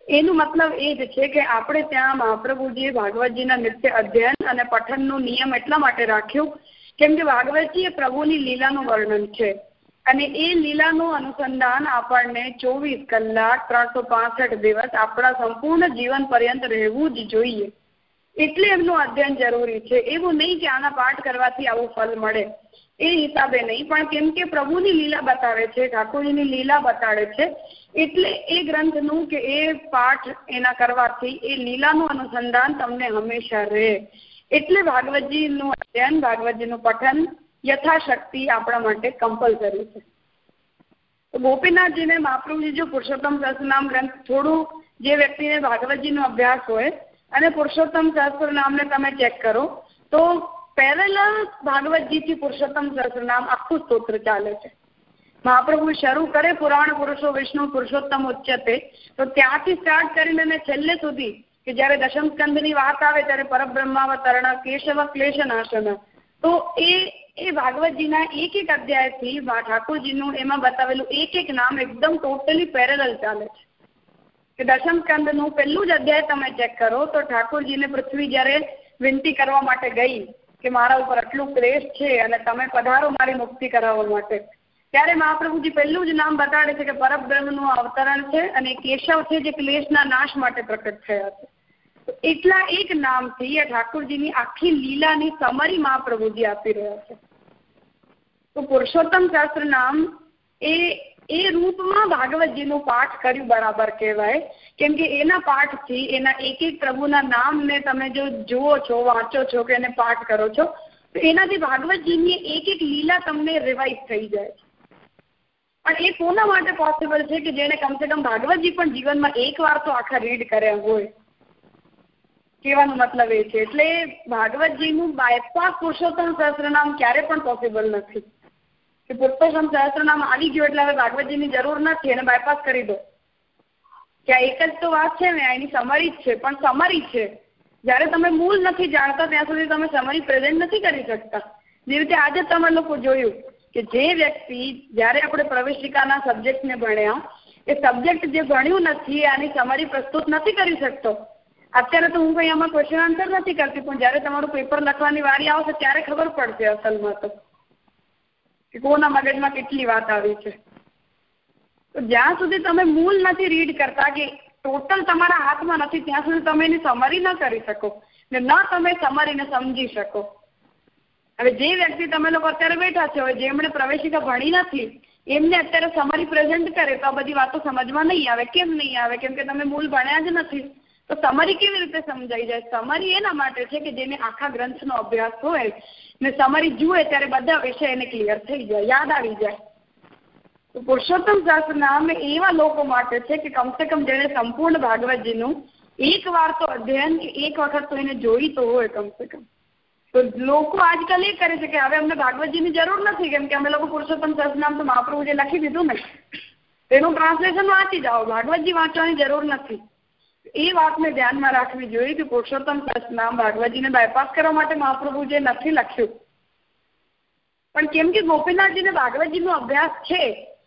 S6: એનું મતલબ એ જ છે કે આપણે ત્યાં મહાપ્રભુજીએ ભાગવતજીના નિત્ય અધ્યયન અને પઠનનું નિયમ એટલા માટે રાખ્યું, કેમ કે ભાગવતજી એ પ્રભુની લીલાનું વર્ણન છે. અને એ લીલાનું અનુસંધાન આપણને ચોવીસ કલાક ત્રણસો દિવસ આપણા સંપૂર્ણ જીવન પર્યંત રહેવું જ જોઈએ. એટલે એમનું અધ્યયન જરૂરી છે. એવું નહીં કે આના પાઠ કરવાથી આવું ફલ મળે. એ હિસાબે નહીં. પણ કેમ કે પ્રભુની લીલા બતાવે છે ઠાકોરજીની લીલા બતાડે છે, એટલે એ ગ્રંથનું કે એ પાઠ એના કરવાથી એ લીલાનું અનુસંધાન તમને હંમેશા રહે. એટલે ભાગવતજીનું અધ્યયન, ભાગવતજીનું પઠન યથાશક્તિ આપણા માટે કમ્પલસરી છે. ગોપીનાથજીને મહાપ્રભુજી જો પુરુષોત્તમ રસનામ ગ્રંથ થોડું જે વ્યક્તિને ભાગવતજીનો અભ્યાસ હોય અને પુરુષોત્તમ સહસ્ત્ર નામને તમે ચેક કરો. તો પેરેલલ ભાગવતજીથી પુરુષોત્તમ સહસ્રનામ આખું સ્તોત્ર ચાલે છે. મહાપ્રભુ શરૂ કરે પુરાણ પુરુષો, વિષ્ણુ, પુરુષોત્તમ ઉચ્ચતે. તો ત્યાંથી સ્ટાર્ટ કરીને છેલ્લે સુધી કે જ્યારે દશમ સ્કંદની વાત આવે ત્યારે પરબ્રહ્માવતરણ, કેશવ ક્લેશ નાશન તો એ એ ભાગવતજીના એક એક અધ્યાયથી ઠાકોરજીનું એમાં બતાવેલું એક એક નામ એકદમ ટોટલી પેરેલલ ચાલે છે. દશમ સ્કંદનું પહેલું જ અધ્યાય તમે ચેક કરો, તો ઠાકોરજીને પૃથ્વી જ્યારે વિનંતી કરવા માટે ગઈ કે મારા ઉપર આટલું ક્લેશ છે અને તમે પધારો મારી મુક્તિ કરાવવા માટે, ત્યારે મહાપ્રભુજી પહેલું જ નામ બતાડે છે કે પરબ્રહ્મનું અવતરણ છે અને કેશવ છે જે ક્લેશના નાશ માટે પ્રકટ થયા છે. એટલા એક નામથી એ ઠાકોરજીની આખી લીલાની સમરી મહાપ્રભુજી આપી રહ્યા છે. તો પુરુષોત્તમ શાસ્ત્ર નામ એ એ રૂપમાં ભાગવતજીનું પાઠ કર્યું બરાબર કહેવાય. કેમ કે એના પાઠથી, એના એક એક પ્રભુના નામને તમે જો જુઓ છો, વાંચો છો કે એને પાઠ કરો છો, તો એનાથી ભાગવતજીની એક એક લીલા તમને રિવાઇઝ થઈ જાય. પણ એ કોના માટે પોસિબલ છે કે જેને કમસે કમ ભાગવતજી પણ જીવનમાં એક વાર તો આખા રીડ કર્યા હોય? કહેવાનો મતલબ એ છે. એટલે ભાગવતજીનું બાયપાસ પુરુષોત્તમ સહસ્ત્રનામ ક્યારે પણ પોસિબલ નથી. કે પુરુષોત્તમ સહસ્ત્રનામ આવી ગયું એટલે હવે ભાગવતજીની જરૂર નથી, એને બાયપાસ કરી દો. કે આ એક જ તો વાત છે ને એની સમરી જ છે, પણ સમરી છે. જ્યારે તમે મૂળ નથી જાણતા, ત્યાં સુધી તમે સમરી પ્રેઝન્ટ નથી કરી શકતા. જે રીતે આજે તમે લોકો જોયું કે જે વ્યક્તિ જ્યારે આપણે પ્રવેશિકાના સબ્જેક્ટને ભણ્યા, એ સબ્જેક્ટ જે ભણ્યું નથી, આની સમરી પ્રસ્તુત નથી કરી શકતો. અત્યારે તો હું કઈ આમાં ક્વેશ્ચન આન્સર નથી કરતી, પણ જ્યારે તમારું પેપર લખવાની વારી આવશે, ત્યારે ખબર પડશે અસલમાં તો. કોના મગજમાં કેટલી વાત આવી છે? તો જ્યાં સુધી તમે મૂળ નથી રીડ કરતા કે ટોટલ તમારા હાથમાં નથી, ત્યાં સુધી તમે એની સમરી ન કરી શકો ને ન તમે સમરીને સમજી શકો. હવે જે વ્યક્તિ તમે લોકો અત્યારે બેઠા છો જેમણે પ્રવેશિકા ભણી નથી, એમને અત્યારે સમરી પ્રેઝન્ટ કરે તો આ બધી વાતો સમજમાં નહીં આવે. કેમ નહીં આવે? કેમ કે તમે મૂળ ભણ્યા જ નથી. તો સમરી કેવી રીતે સમજાઈ જાય? સમરી એના માટે છે કે જેને આખા ગ્રંથનો અભ્યાસ હોય ને સમરી જુએ ત્યારે બધા વિષય એને ક્લિયર થઈ જાય, યાદ આવી જાય. તો પુરુષોત્તમ શાસ્ત્ર નામ એવા લોકો માટે છે કે કમસે કમ જેને સંપૂર્ણ ભાગવતજીનું એક વાર તો અધ્યયન કે એક વખત તો એને જોઈ તો હોય કમસે કમ. તો લોકો આજકાલ એ કરે છે કે હવે અમને ભાગવતજીની જરૂર નથી, કેમ કે અમે લોકો પુરુષોત્તમ શાસ્ત્ર નામ તો મહાપ્રભુજે લખી દીધું ને. તેનું ટ્રાન્સલેશન વાંચી જાઓ, ભાગવતજી વાંચવાની જરૂર નથી. એ વાતને ધ્યાનમાં રાખવી જોઈએ કે પુરુષોત્તમ નામ ભાગવતજીને બાયપાસ કરવા માટે મહાપ્રભુજીએ નથી લખ્યું. પણ કેમ કે ગોપીનાથજીને ભાગવતજીનો અભ્યાસ છે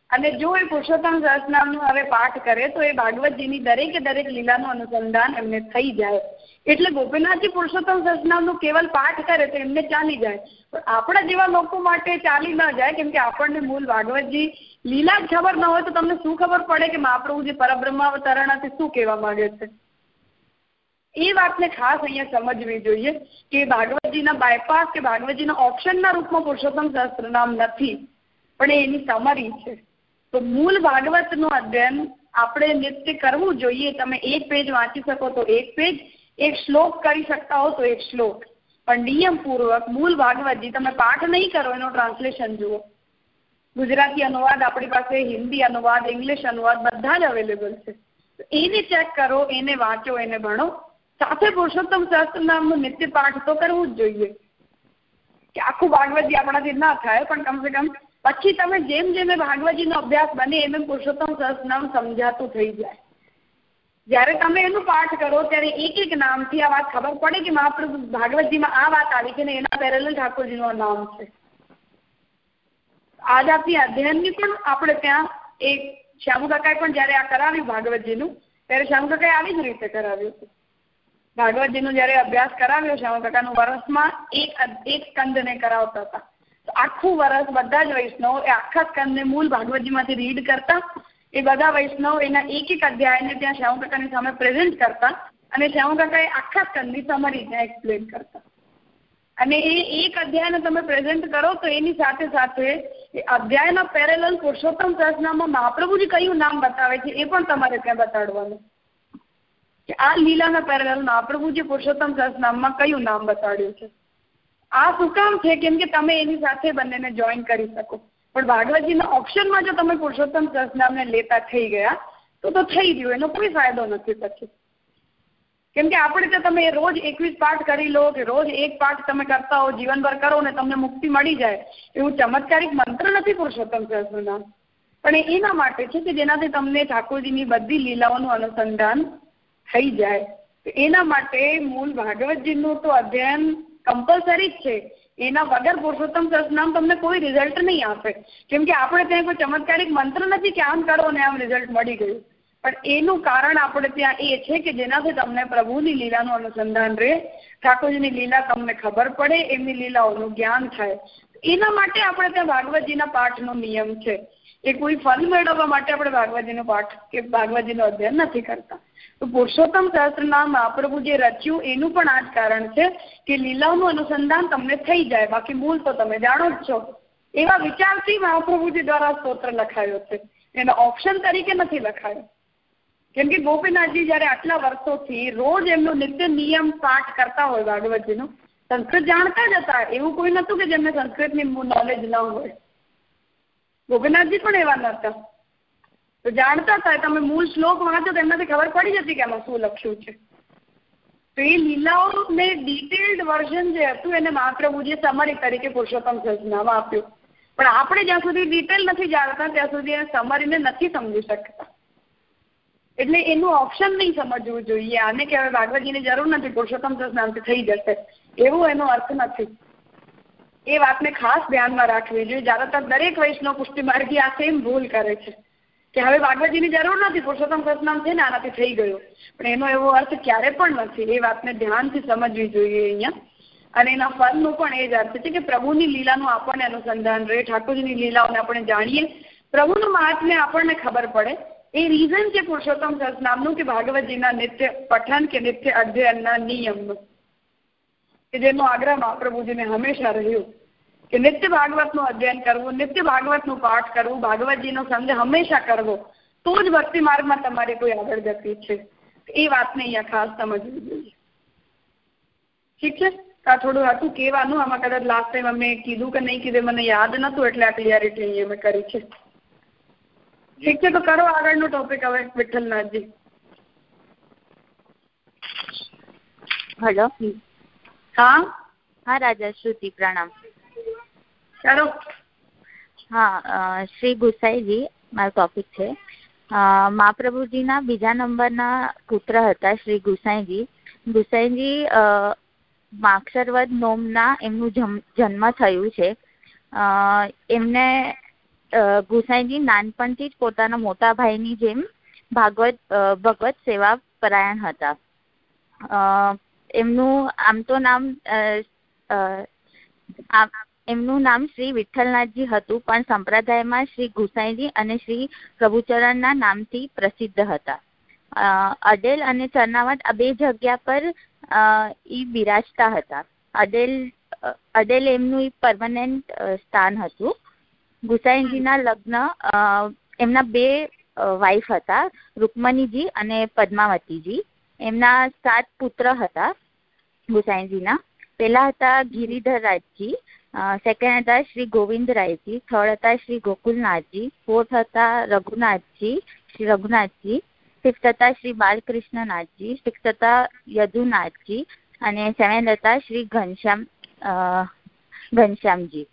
S6: અને જો એ પુરુષોત્તમ સહસ્રનામનું હવે પાઠ કરે તો એ ભાગવતજીની દરેકે દરેક લીલાનું અનુસંધાન એમને થઈ જાય. એટલે ગોપીનાથજી પુરુષોત્તમ સહસ્રનામનું કેવલ પાઠ કરે તો એમને ચાલી જાય. પણ આપણા જેવા લોકો માટે ચાલી ન જાય કેમ કે આપણને મૂળ ભાગવતજી લીલા જ ખબર ન હોય તો તમને શું ખબર પડે કે મહાપ્રભુજી પરબ્રહ્માવતરણાથી શું કહેવા માંગે છે? એ વાતને ખાસ અહીંયા સમજવી જોઈએ કે ભાગવતજીના બાયપાસ કે ભાગવતજીના ઓપ્શનના રૂપમાં પુરુષોત્તમ સહસ્ત્રનામ નથી, પણ એની સમરી છે. તો મૂળ ભાગવતનું અધ્યયન આપણે નિત્ય કરવું જોઈએ. તમે એક પેજ વાંચી શકો તો એક પેજ એક શ્લોક કરી શકતા હો તો એક શ્લોક. પણ નિયમપૂર્વક મૂળ ભાગવતજી તમે પાઠ નહીં કરો, એનો ટ્રાન્સલેશન જુઓ. ગુજરાતી અનુવાદ, આપણી પાસે હિન્દી અનુવાદ, ઇંગ્લિશ અનુવાદ બધા જ અવેલેબલ છે. એને ચેક કરો, એને વાંચો, એને ભણો. સાથે પુરુષોત્તમ શાસ્ત્ર નામનું નિત્ય પાઠ તો કરવું જ જોઈએ. કે આખું ભાગવતજી આપણાથી ના થાય, પણ કમસે કમ પછી તમે જેમ જેમ ભાગવતજીનો અભ્યાસ બને એમ એમ પુરુષોત્તમ સહસ્ત્રનામ સમજાતું થઈ જાય. જ્યારે તમે એનું પાઠ કરો, ત્યારે એક એક નામથી આ વાત ખબર પડે કે મહાપ્રભુ ભાગવતજીમાં આ વાત આવી છે ને એના પેરેલ ઠાકોરજીનું નામ છે. આઝાદની અધ્યયનની પણ આપણે ત્યાં એક શ્યામુ કાકાએ પણ જ્યારે આ કરાવ્યું ભાગવતજીનું, ત્યારે શ્યામુ કાકાએ આવી જ રીતે કરાવ્યું હતું. ભાગવતજીનું જયારે અભ્યાસ કરાવ્યો, શ્યામુ કાકાનું વર્ષમાં એક એક સ્કંદને કરાવતા હતા. આખું વર્ષ બધા જ વૈષ્ણવ એ આખા સ્કંદને મૂળ ભાગવતજીમાંથી રીડ કરતા. એ બધા વૈષ્ણવ એના એક એક અધ્યાયને ત્યાં શ્યામ કાકાની સામે પ્રેઝન્ટ કરતા અને શ્યામ કાકાએ આખા સ્કંદની સમરી ત્યાં એક્સપ્લેન કરતા. અને એ એક અધ્યાયને તમે પ્રેઝન્ટ કરો તો એની સાથે સાથે એ અધ્યાયના પેરેલલ પુરુષોત્તમ સહસ્રનામમાં મહાપ્રભુજી કયું નામ બતાવે છે એ પણ તમારે ત્યાં બતાડવાનું. કે આ લીલાના પેરેલલ મહાપ્રભુજી પુરુષોત્તમ સહસ્રનામમાં કયું નામ બતાડ્યું છે? આ શું કામ છે? કેમ કે તમે એની સાથે બંનેને જોઈન કરી શકો. પણ ભાગવતજીના ઓપ્શનમાં જો તમે પુરુષોત્તમ સહસ્રનામને લેતા થઈ ગયા, તો તો થઈ ગયું, એનો કોઈ ફાયદો નથી પછી. કેમ કે આપણે તો તમે રોજ એકવીસ પાઠ કરી લો કે રોજ એક પાઠ તમે કરતા હો, જીવનભર કરો ને તમને મુક્તિ મળી જાય. એવું ચમત્કારિક મંત્ર નથી પુરુષોત્તમ સહસ્રનામ પણ એના માટે છે કે જેનાથી તમને ઠાકોરજીની બધી લીલાઓનું અનુસંધાન થઈ જાય. એના માટે મૂળ ભાગવતજીનું તો અધ્યયન કમ્પલસરી જ છે. એના વગર પુરુષોત્તમ સહસ્રનામ તમને કોઈ રિઝલ્ટ નહીં આપે. કેમ કે આપણે ત્યાં કોઈ ચમત્કારિક મંત્ર નથી કે આમ કરો ને આમ રિઝલ્ટ મળી ગયું. પણ એનું કારણ આપણે ત્યાં એ છે કે જેનાથી તમને પ્રભુની લીલાનું અનુસંધાન રહે, ઠાકોરજીની લીલા તમને ખબર પડે, એમની લીલાઓનું જ્ઞાન થાય. એના માટે આપણે ત્યાં ભાગવતજીના પાઠનો નિયમ છે. એ કોઈ ફલ મેળવવા માટે આપણે ભાગવતજીનો પાઠ કે ભાગવતજીનો અધ્યયન નથી કરતા. તો પુરુષોત્તમ સહસ્ત્રનામ મહાપ્રભુ જે રચ્યું, એનું પણ આ જ કારણ છે કે લીલાઓનું અનુસંધાન તમને થઈ જાય. બાકી મૂળ તો તમે જાણો જ છો. એવા વિચારથી મહાપ્રભુજી દ્વારા સ્તોત્ર લખાયો છે. એનો ઓપ્શન તરીકે નથી લખાયો. કેમ કે ગોપીનાથજી જયારે આટલા વર્ષોથી રોજ એમનો નિત્ય નિયમ પાઠ કરતા હોય ભાગવતજીનો, સંસ્કૃત જાણતા જ હતા. એવું કોઈ નતું કે જેમને સંસ્કૃતની નોલેજ ન હોય. ગોપીનાથજી પણ એવા નતા તો જાણતા હતા. તમે મૂળ શ્લોક વાંચો તો એમનાથી ખબર પડી જતી કે એમાં શું લખ્યું છે. તો એ લીલાઓને ડિટેલ્ડ વર્ઝન જે હતું એને મહાપ્રભુજીએ સમરી તરીકે પુરુષોત્તમ સર્જનામાં આપ્યું. પણ આપણે જ્યાં સુધી ડિટેલ નથી જાણતા, ત્યાં સુધી એ સમરીને નથી સમજી શકતા. એટલે એનું ઓપ્શન નહીં સમજવું જોઈએ. આને કે હવે ભાગવતજીની જરૂર નથી, પુરુષોત્તમ નામથી થઈ જશે. એવું એનો અર્થ નથી. એ વાતને ખાસ ધ્યાનમાં રાખવી જોઈએ. જ્યાદાતર દરેક વૈષ્ણવ પુષ્ટિ માર્ગી આ સેમ ભૂલ કરે છે. કે હવે ભાગવતજીની જરૂર નથી, પુરુષોત્તમ સતનામ છે ને આનાથી થઈ ગયું. પણ એનો એવો અર્થ ક્યારે પણ નથી. એ વાતને ધ્યાનથી સમજવી જોઈએ અહીંયા. અને એના ફળનું પણ એ જ અર્થ છે કે પ્રભુની લીલાનું આપણને અનુસંધાન રહે. ઠાકોરજીની લીલાઓને આપણે જાણીએ. પ્રભુનું મહાત્મ્ય આપણને ખબર પડે. એ રીઝન છે પુરુષોત્તમ નામનું કે ભાગવતજીના નિત્ય પઠન કે નિત્ય અધ્યયનના નિયમનું કે જેનો આગ્રહ મહાપ્રભુજીને હંમેશા રહ્યું કે નિત્ય ભાગવતનું અધ્યયન કરવું, નિત્ય ભાગવતનું પાઠ કરવું ભાગવતજીનો સંદેહ હંમેશા કરવો, તો જ ભક્તિ માર્ગમાં તમારી કોઈ આગળ ગતિ છે. એ વાતને અહીંયા ખાસ સમજવી જોઈએ. ઠીક છે? આ થોડું હતું કહેવાનું, આમાં કદાચ લાસ્ટ ટાઈમ અમે કીધું કે નહીં કીધું મને યાદ નતું એટલે આ ક્લિયરિટી અહીંયા અમે કરી છે. ઠીક છે તો કરો આગળનો ટોપિક હવે વિઠ્ઠલનાથજી.
S11: હેલો.
S6: હા?
S11: હા રાજા શ્રુતિ પ્રણામ.
S6: ચાલો.
S11: હા શ્રી ગુસાઈજી મારો ટોપિક છે. મહાપ્રભુજીના બીજા નંબરના પુત્ર હતા શ્રી ગુસાઈજી. ગુસાઈજી માક્ષરવદ નોમના એમનું જન્મ થયું છે. એમને ગુસાઈજી નાનપણથી જ પોતાના મોટા ભાઈની જેમ ભાગવત ભગવત સેવા પરાયણ હતા. એમનું આમ તો નામ એમનું નામ શ્રી વિઠ્ઠલનાથજી હતું, પણ સંપ્રદાયમાં શ્રી ગુસાઈજી અને શ્રી પ્રભુચરણના નામથી પ્રસિદ્ધ હતા. અડેલ અને ચરનાવટ આ બે જગ્યા પર ઈ બિરાજતા હતા. અડેલ અડેલ એમનું ઈ પરમનન્ટ સ્થાન હતું. ગુસાઈજીના લગ્ન એમના બે વાઇફ હતા, રૂકમણીજી અને પદ્માવતીજી. એમના સાત પુત્ર હતા ગુસાઈનજીના. પહેલા હતા ગિરિધરરાજજી સેકન્ડ હતા શ્રી ગોવિંદરાયજી થર્ડ હતા શ્રી ગોકુલનાથજી ફોર્થ હતા રઘુનાથજી, શ્રી રઘુનાથજી ફિફ્થ હતા શ્રી બાલકૃષ્ણનાથજી સિક્સ હતા યદુનાથજી અને સેવન્થ હતા શ્રી ઘનશ્યામ ઘનશ્યામજી.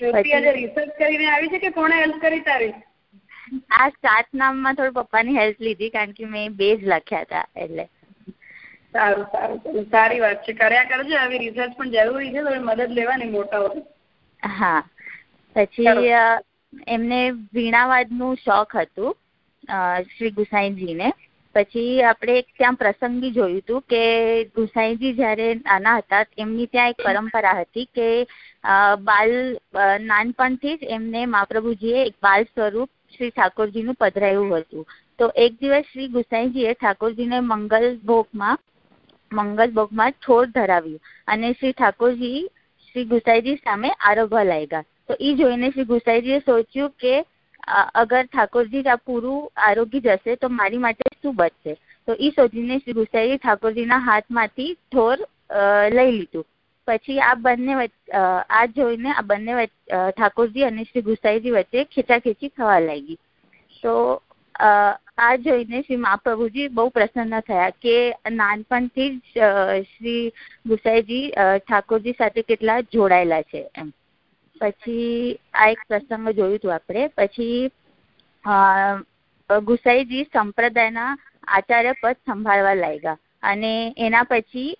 S6: રિસર્ચ કરીને આવી છે કે કોણે હેલ્પ કરી તારી?
S11: આ સાત નામમાં થોડું પપ્પાની હેલ્પ લીધી કારણ કે મેં બે જ લખ્યા હતા એટલે.
S6: સારું સારું સારી વાત છે. કર્યા કરજો આવી રિસર્ચ પણ જરૂરી છે તો મદદ લેવાની મોટાઓ
S11: હા. પછી એમને વીણાવાદનું શોખ હતું શ્રી ગુસાઈજીને પછી આપણે ત્યાં પ્રસંગી જોયું હતું કે ગુસાઈજી જ્યારે નાના હતા એમની ત્યાં એક પરંપરા હતી કે બાલ નાનપણથી જ એમને મહાપ્રભુજીએ એક બાલ સ્વરૂપ શ્રી ઠાકોરજીનું પધરાયું હતું. તો એક દિવસ શ્રી ગુસાઈજીએ ઠાકોરજીને મંગલ ભોગમાં મંગલ ભોગમાં છોડ ધરાવ્યું અને શ્રી ઠાકોરજી શ્રી ગુસાઈજી સામે આરોગવા લાગ્યા. તો એ જોઈને શ્રી ગુસાઈજીએ સોચ્યું કે અગર ઠાકોરજી આ પૂરું આરોગી જશે તો મારી માટે શું બચશે? તો એ શ્રી ગુસાઈજી ઠાકોરજીના હાથમાંથી થોર લઈ લીધું. પછી આ બંને આ જોઈને આ બંને ઠાકોરજી અને શ્રી ગુસાઈજી વચ્ચે ખેંચાખેંચી થવા લાગી. તો આ જોઈને શ્રી મહાપ્રભુજી બહુ પ્રસન્ન થયા કે નાનપણથી જ શ્રી ગુસાઈજી ઠાકોરજી સાથે કેટલા જોડાયેલા છે એમ. પછી આ એક પ્રસંગ જોયું હતું આપણે. પછી ગુસાઈજી સંપ્રદાયના આચાર્ય પદ સંભાળવા લાગ્યા. અને એના પછી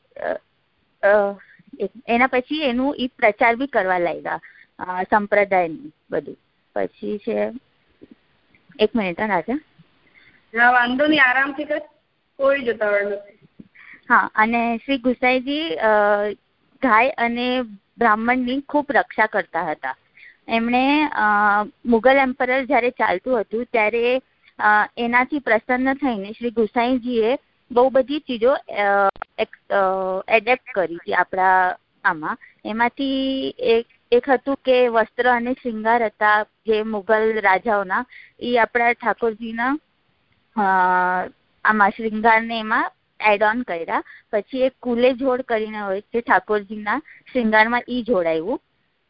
S11: એના પછી એનું ઈ પ્રચાર બી કરવા લાગ્યા સંપ્રદાયનું બધું. પછી છે એક મિનિટ રાજા
S6: હા વાંધો નહીં આરામથી કર. કોઈ જતા
S11: હા અને શ્રી ગુસાઈજી ગાય અને બ્રાહ્મણની ખૂબ રક્ષા કરતા હતા. એમણે મુગલ એમ્પરર જ્યારે ચાલતું હતું ત્યારે એનાથી પ્રસન્ન થઈને શ્રી ગુસાઈજીએ બહુ બધી ચીજો એડેપ્ટ કરી હતી આપણા આમાં. એમાંથી એક એક હતું કે વસ્ત્ર અને શૃંગાર હતા જે મુગલ રાજાઓના. એ આપણા ઠાકોરજીના આમાં શૃંગારને એમાં એડ ઓન કર્યા. પછી એક કુલે જોડ કરીને હોય છે ઠાકોરજીના. શૃંગારમાં ઈ જોડાયું.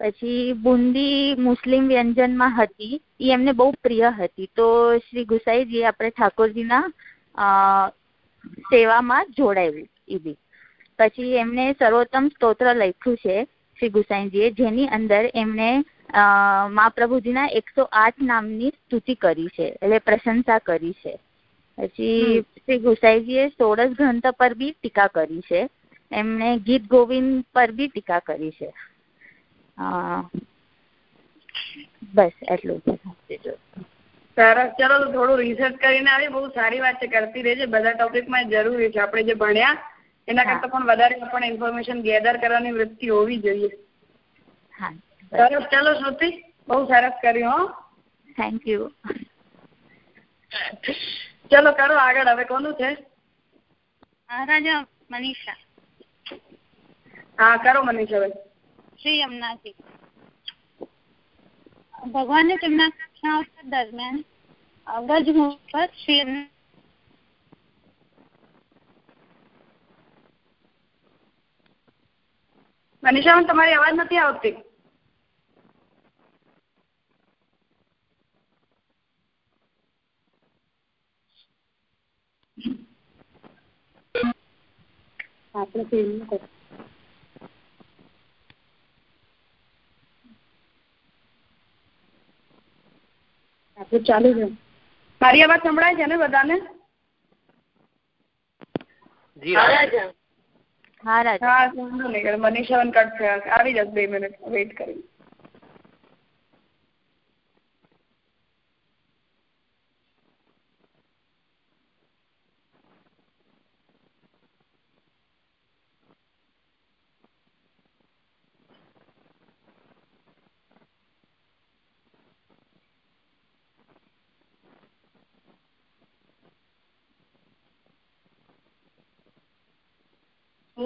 S11: પછી બુંદી મુસ્લિમ વ્યંજનમાં હતી. એ એમને બહુ પ્રિય હતી. તો શ્રી ગુસાઈજી આપણે ઠાકોરજીના સેવામાં જોડાયું એ બી. પછી એમને સર્વોત્તમ સ્તોત્ર લખ્યું છે શ્રી ગુસાઈજીએ, જેની અંદર એમને મહાપ્રભુજીના એકસો આઠ નામની સ્તુતિ કરી છે. એટલે પ્રશંસા કરી છે. પછી શ્રી ગુસાઈજીએ સોળસ ગ્રંથ પર બી ટીકા કરી છે. એમણે ગીત ગોવિંદ પર બી ટીકા કરી છે. બસ એટલું
S6: સરસ ચલો તો થોડું રિસર્ચ કરીને આવી બહુ સારી વાત છે કરતી રહેજે. બધા ટોપિકમાં જરૂરી છે આપણે જે ભણ્યા એના કરતા પણ વધારે પણ ઇન્ફોર્મેશન ગેધર કરવાની વૃત્તિ હોવી જોઈએ. સરસ ચલો શ્રુતિ બહુ સરસ કર્યું હો.
S11: થેન્ક યુ
S6: ચલો કરો આગળ હવે કોનું છે?
S12: રાજા મનીષા.
S6: હા કરો મનીષા હવે
S12: શ્રી યમુનાજી ભગવાને તેમના કૃષ્ણાવતાર દરમિયાન ગજમુખ પર શ્રી
S6: મનીષા તમારી અવાજ નથી આવતી. આપણે ફિલ્મ આપણે ચાલુ છે મારી અવાજ સંભળાય છે ને બધાને?
S11: હા.
S6: હા વાંધો નહીં. મનીષા કટ થયા આવી જશે બે મિનિટ વેઇટ કરી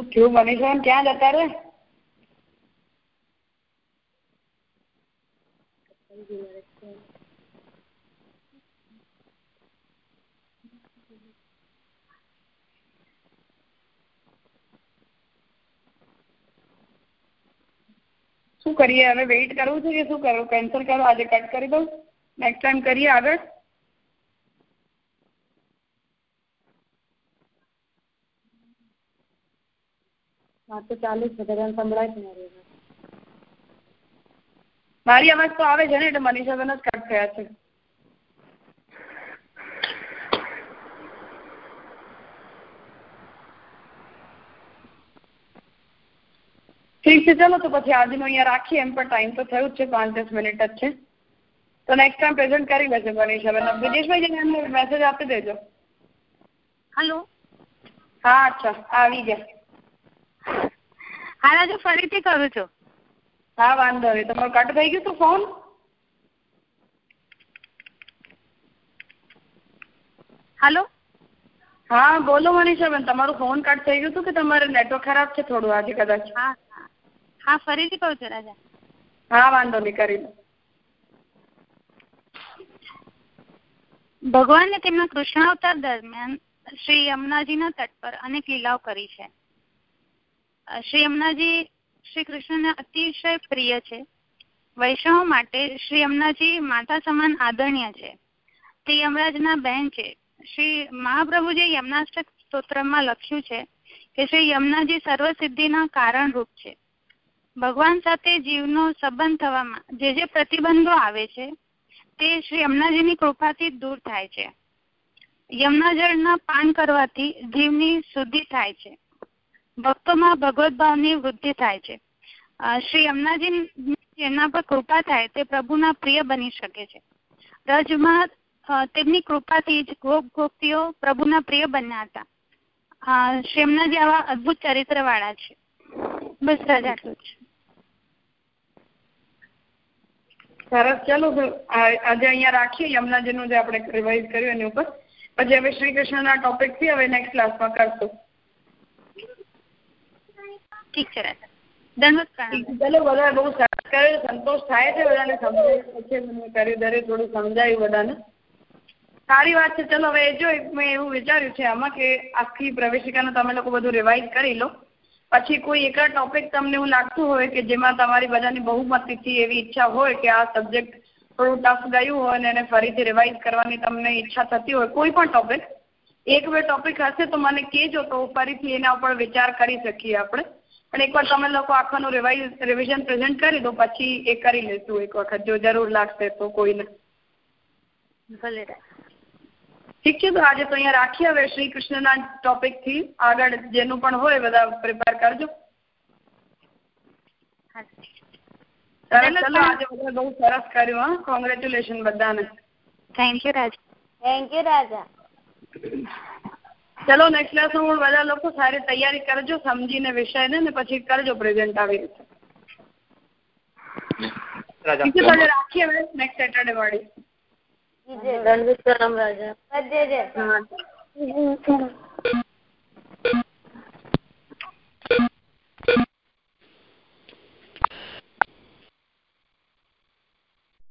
S6: શું થયું મનીષા ક્યાં જતા રે શું કરીએ? હવે વેઇટ કરવું છે કે શું કરવું કેન્સલ કરો? આજે કટ કરી દઉં? નેક્સ્ટ ટાઈમ કરીએ આગળ? હા તો ચાલુ છે સંભળાય છે મારી મારી અવાજ તો આવે છે ને એટલે મનીષાબેન જ કટ થયા છે. ઠીક છે ચલો તો પછી આજનો અહીંયા રાખીએ એમ પણ ટાઈમ તો થયું જ છે પાંચ દસ મિનિટ જ છે. તો નેક્સ્ટ ટાઈમ પ્રેઝન્ટ કરી લેશે મનીષાબેન બ્રિજેશભાઈ એમને મેસેજ આપી દેજો.
S12: હલો
S6: હા અચ્છા આવી ગયા.
S12: હા રાજુ ફરીથી કરું છું.
S6: હા વાંધો નહીં. તમારું કટ થઈ ગયું તું ફોન
S12: હાલો?
S6: હા બોલો મનીષાબેન તમારું ફોન કટ થઈ ગયું હતું કે તમારે નેટવર્ક ખરાબ છે થોડું આજે કદાચ?
S12: હા હા. ફરીથી કહું છું રાજા.
S6: હા વાંધો નહીં કરી લો.
S12: ભગવાને તેમના કૃષ્ણ અવતાર દરમિયાન શ્રી યમુનાજીના તટ પર અનેક લીલાઓ કરી છે. શ્રી અમનાજી શ્રી કૃષ્ણને અતિશય પ્રિય છે. વૈષ્ણવ માટે શ્રી અમનાજી માતા સમાન આદરણીય છે. તે યમરાજના બહેન છે. શ્રી મહાપ્રભુજી યમનાષ્ટક સ્તોત્રમાં લખ્યું છે કે શ્રી યમુનાજી સર્વસિદ્ધિના કારણરૂપ છે. ભગવાન સાથે જીવનો સંબંધ થવામાં જે જે પ્રતિબંધો આવે છે, તે શ્રી યમનાજીની કૃપાથી દૂર થાય છે. યમના જળના પાન કરવાથી જીવની શુદ્ધિ થાય છે. ભક્તોમાં ભગવત ભાવની વૃદ્ધિ થાય છે. શ્રી યમુનાજી જેના પર કૃપા થાય તે પ્રભુના પ્રિય બની શકે છે. રજમાં તેમની કૃપાથી જ ગોપ ગોપીઓ પ્રભુના પ્રિય બન્યા હતા. શ્રી યમુનાજી આવા અદભુત ચરિત્ર વાળા છે. બસ રાજા આટલું જ.
S6: સરસ. ચાલો આજે અહીંયા રાખીએ યમુનાજીનું જે આપણે રિવાઇઝ કર્યું એની ઉપર. પછી હવે શ્રી કૃષ્ણના ટોપિકથી હવે નેક્સ્ટ ક્લાસમાં કરશું.
S12: ઠીક છે રાજા
S6: બહુ સરસ સંતોષ થાય છે બધાને, સમજાયું છે મને કર્યું દરેક થોડું સમજાયું બધાને. સારી વાત છે, ચલો, હવે જો મેં એવું વિચાર્યું છે આમાં કે આખી પ્રવેશિકાનું તમે લોકો બધું રિવાઇઝ કરી લો. પછી કોઈ એકા ટોપિક તમને એવું લાગતું હોય કે જેમાં તમારી બધાની બહુમતીથી એવી ઈચ્છા હોય કે આ સબ્જેક્ટ થોડું ટફ ગયું હોય અને એને ફરીથી રિવાઇઝ કરવાની તમને ઈચ્છા થતી હોય, કોઈ પણ ટોપિક એક બે ટોપિક હશે તો મને કહેજો તો ફરીથી એના ઉપર વિચાર કરી શકીએ આપણે. પણ એકવાર તમે લોકો આખાનું રિવાઇઝ રિવિઝન પ્રેઝન્ટ કરી દો પછી એ કરી લેશું એક વખત. જો જરૂર લાગશે તો કોઈને.
S12: ભલે
S6: ઠીક છે તો આજે તો અહીંયા રાખીએ હવે શ્રી કૃષ્ણના ટોપિકથી આગળ જેનું પણ હોય બધા પ્રિપેર કરજો. સરસ ચલો આજે બધા બહુ સરસ કર્યું હા. કોંગ્રેચ્યુલેશન બધાને.
S12: Thank you Raj
S7: thank you Raja
S6: ચલો નેક્સ્ટ ક્લાસ હું બધા લોકો સારી તૈયારી કરજો સમજીને વિષયને ને પછી કરજો પ્રેઝન્ટ આવી રીતે. રાખીએ નેક્સ્ટ સેટરડે વાળી.
S7: દંડ રાજા. જય જય
S6: હા.
S7: જય